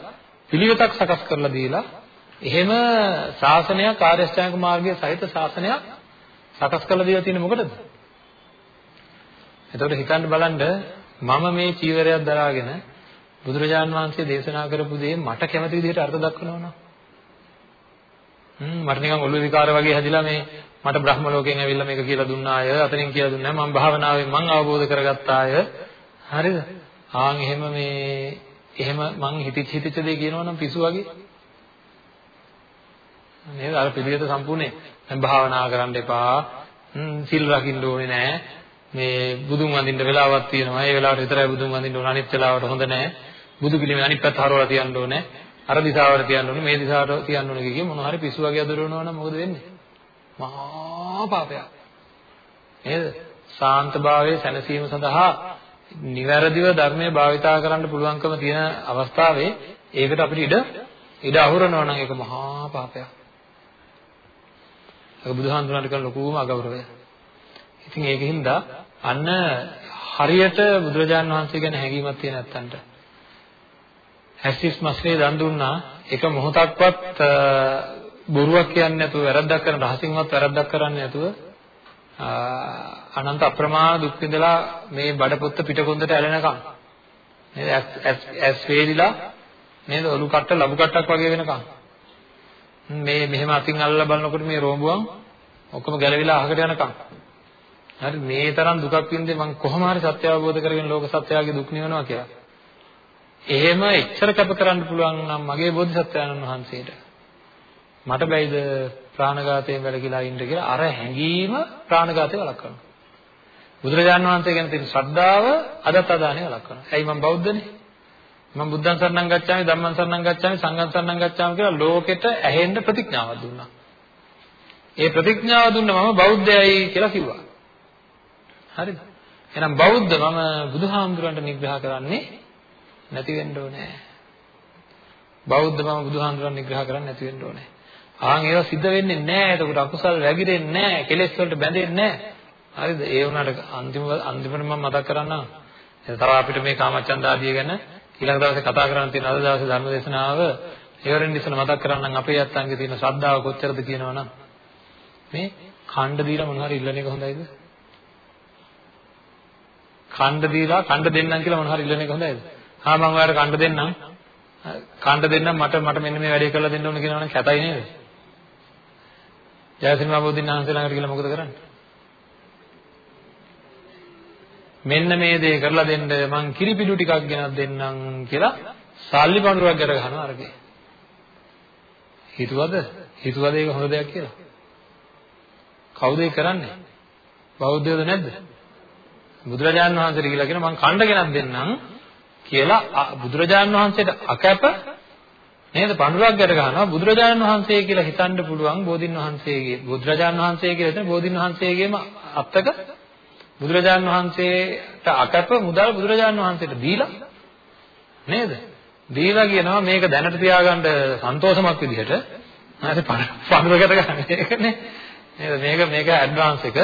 A: පිළිවෙතක් සකස් කරලා දීලා එහෙම ශාසනයක් ආර්යශ්‍රාංග මාර්ගයේ සහිත ශාසනයක් සකස් කරලා දීලා තියෙන්නේ මොකටද? එතකොට හිතන්න බලන්න මම මේ චීවරයක් දරාගෙන බුදුරජාන් වහන්සේ දේශනා කරපු දේ මට කැමති විදිහට අර්ථ දක්වනවා නම් හ්ම් මට නිකන් ඔළුව විකාර වගේ හැදිලා මේ මට බ්‍රහ්ම ලෝකයෙන් ඇවිල්ලා මේක කියලා දුන්න අය අතනින් කියලා දුන්නා මම භාවනාවෙන් මම අවබෝධ කරගත්ත අය. හරිද? ආන් එහෙම මේ එහෙම මං හිතිච්ච හිතිච්ච දේ කියනවනම් පිසු වගේ. නේද? අර පිළිවෙත සම්පූර්ණේ. දැන් භාවනා කරන්න එපා. සිල් රකින්න ඕනේ නෑ මේ බුදුන් වඳින්න වෙලාවක් තියෙනවා. ඒ වෙලාවට විතරයි බුදුන් වඳින්න ඕන. අනිත් වෙලාවට හොඳ නෑ බුදු පිළිමේ අනිත් පැත්ත හරවලා තියන්න ඕනේ. අර දිශාවට තියන්න ඕනේ මේ දිශාවට තියන්න ඕනේ කිය මොන හරි පිස්සු වගේ අදරනවා නම් මොකද වෙන්නේ මහා පාපයක්. නේද? ශාන්තභාවයේ සැනසීම සඳහා නිවැරදිව ධර්මයේ භාවිතා කරන්න පුළුවන්කම තියෙන අවස්ථාවේ ඒකට අපිට ඉඩ ඉඩ අහුරනවා නම් ඒක මහා පාපයක්. ඒක බුදුහාමුදුරන්ට කරන ලොකුම අගෞරවය. ඉතින් ඒකින්ද අන්න හරියට බුදුරජාන් වහන්සේ ගැන හැඟීමක් තියෙන නැත්තන්ට හැසිස් මස්නේ දන් දුන්නා. එක මොහොතක්වත් බොරුවක් කියන්නේ නැතුව වැරද්දක් කරන රහසින්වත් වැරද්දක් කරන්නේ නැතුව අනන්ත අප්‍රමාණ දුක් විඳලා මේ බඩපොත්ත පිටකොන්දට ඇලෙනකම්. නේද? ඇස් වේලිලා නේද? ඔලු කට්ට ලබු කට්ටක් වගේ වෙනකම්. මේ මෙහෙම අතින් අල්ලලා බලනකොට මේ රෝඹුවන් ඔක්කොම ගැලවිලා අහකට යනකම්. හරි මේ තරම් දුකක් වින්දේ මම කොහොම හරි සත්‍ය අවබෝධ කරගෙන ලෝක සත්‍යයේ දුක් නිවනවා කියලා. එහෙම එච්චර කැප කරන්න පුළුවන් නම් මගේ බෝධිසත්වයන්න් වහන්සේට මට බැයිද ප්‍රාණඝාතයෙන් වැළකීලා ඉන්න කියලා අර හැඟීම ප්‍රාණඝාතය වළක්වනවා. බුදුරජාණන් වහන්සේ ගැන තියෙන ශ්‍රද්ධාව අදත් අදානේ වළක්වනවා. ඇයි මම බෞද්ධනේ? මම බුද්ධං සරණං ගච්ඡාමි ධම්මං සරණං ගච්ඡාමි සංඝං සරණං ගච්ඡාමි කියලා ලෝකෙට ඇහෙන්න ප්‍රතිඥාවක් දුන්නා. ඒ ප්‍රතිඥාව දුන්න මම බෞද්ධයයි කියලා කිව්වා. හරිද? එහෙනම් බෞද්ධ මම බුදුහාමුදුරන්ට නිග්‍රහ කරන්නේ නැති වෙන්න ඕනේ. බෞද්ධ මම බුදුහාමුදුරන් නිග්‍රහ කරන්නේ නැති වෙන්න ඕනේ. ආන් ඒවා සිද්ධ වෙන්නේ නැහැ. එතකොට අකුසල් වැగిරෙන්නේ නැහැ. කෙලෙස් වලට බැඳෙන්නේ නැහැ. හරිද? ඒ වුණාට අන්තිම අන්තිමට මම මතක් කරන්නම්. තව අපිට මේ කාමචන්ද ආදිය ගැන ඊළඟ දවසේ කතා කරන්න තියෙන අද දවසේ ධර්ම දේශනාව ඉවරින් ඉස්සෙල් මතක් කරන්නම් අපේ යත්තන්ගේ තියෙන ශ්‍රද්ධාව කොච්චරද කියනවනම් මේ ඛණ්ඩ දීලා මොන හරි ඉල්ලන එක හොඳයිද? ඛණ්ඩ දීලා ඛණ්ඩ දෙන්නම් කියලා මොන හරි ඉල්ලන එක හොඳයිද? ආ මම ඔයාලට ඛණ්ඩ දෙන්නම්. ඛණ්ඩ දෙන්නම් මට මට මෙන්න මේ වැඩේ කරලා දෙන්න ඕන කියනවනම් කැතයි නේද? ජයසිංහ බෝධින් වහන්සේ ළඟට ගිහලා මොකද කරන්නේ? මෙන්න මේ දේ කරලා දෙන්න මං කිරිපිඩු ටිකක් ගෙනත් දෙන්නම් කියලා සල්ලි පඳුරක් ගැට ගන්නවා අරගේ. හිතුවද? හිතුවද ඒක හොඳ දෙයක් කියලා? කවුද ඒක කරන්නේ? බෞද්ධයෝද නැද්ද? බුදුරජාණන් වහන්සේට කියලා කියන මං කණ්ඩ ගෙනත් දෙන්නම් කියලා බුදුරජාණන් වහන්සේට අකැප නේද පඳුරක් ගැට ගන්නවා බුදුරජාණන් වහන්සේ කියලා හිතන්න පුළුවන් බෝධින් වහන්සේගේ බුදුරජාණන් වහන්සේ කියලා හිතන බෝධින් වහන්සේගේම අත්තක බුදුරජාණන් වහන්සේට අකැප මුදල් බුදුරජාණන් වහන්සේට දීලා නේද? දීලා කියනවා මේක දැනට තියාගන්න සන්තෝෂමක් විදිහට හරි පඳුරකට ගන්න ඒකනේ. නේද? මේක මේක ඇඩ්වාන්ස් එක.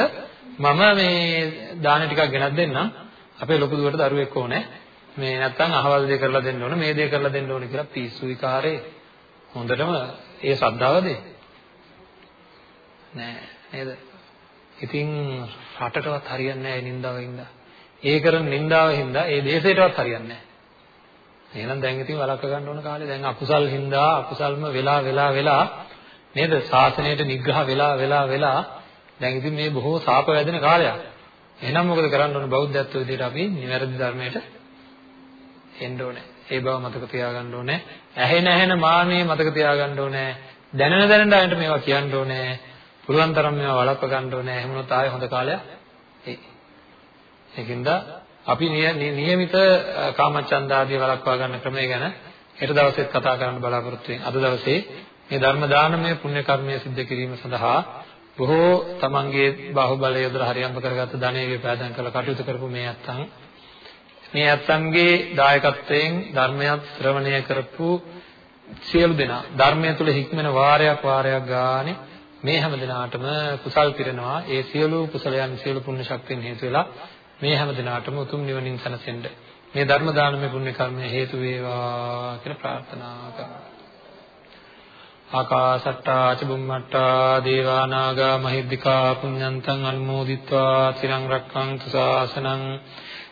A: මම මේ දාන ටිකක් ගෙනත් දෙන්නම්. අපේ ලොකු දුවට දරුවෙක් ඕනේ. මේ නැත්තම් අහවල් දෙය කරලා දෙන්න ඕන, මේ දේ කරලා දෙන්න ඕන කියලා පිස්සු විකාරේ හොඳටම ඒ ශ්‍රද්ධාවද? නෑ නේද? ඉතින් රටටවත් හරියන්නේ නැහැ ඒ නින්දාව හින්දා. ඒ කරන නින්දාව හින්දා ඒ දේශයටවත් හරියන්නේ නැහැ. එහෙනම් දැන් ඉතින් වළක්ව ගන්න ඕන කාලේ දැන් අකුසල් හින්දා අකුසල්ම වෙලා වෙලා වෙලා නේද? ශාසනයට නිග්‍රහ වෙලා වෙලා වෙලා දැන් ඉතින් මේ බොහෝ සාප වැදෙන කාලයක්. එහෙනම් මොකද කරන්න ඕන බෞද්ධත්ව විදිහට අපි නිවැරදි ධර්මයට එන්න ඕනේ. ඒ බව මතක තියාගන්න ඕනේ. ඇහෙන ඇහෙන මානෙ මතක තියාගන්න ඕනේ. දැනෙන දැනෙන අයට මේවා කියන්න ඕනේ. පුළුවන් තරම් මේවා වළක්ව ගන්න ඕනේ. එහෙම වුණොත් ආයෙ හොඳ කාලයක් එයි. ඒකින්ද අපි නියමිත කාමචන්ද ආදී වළක්වා ගන්න ක්‍රමය ගැන හෙට දවසෙත් කතා කරන්න බලාපොරොත්තු වෙන. අද දවසේ මේ ධර්ම දානමය පුණ්‍ය කර්මය સિદ્ધ කිරීම සඳහා බොහෝ තමන්ගේ බාහුවලය යොදලා හරියම්බ කරගත්ත ධනෙ වේපෑදම් කරලා කටයුතු කරපු මේ අත්තන් මේ අත්තන්ගේ දායකත්වයෙන් ධර්මයක් ශ්‍රවණය කරපු සියලු දෙනා. ධර්මය තුල හික්මන වාරයක් වාරයක් ගානේ මේ හැම දිනාටම කුසල් පිරෙනවා. ඒ සියලු කුසලයන් සියලු පුණ්‍ය ශක්තියන් හේතු වෙලා මේ හැම දිනාටම උතුම් නිවනින් සැනසෙන්න. මේ ධර්ම දානමය පුණ්‍ය කර්මය හේතු වේවා කියලා ප්‍රාර්ථනා කරනවා. ආකාසට්ටා චුම්මට්ටා දේවා නාග මහිද්దికා පුඤ්ඤන්තං අනුමෝදිත්වා. තිරං රක්ඛන්තු ශාසනං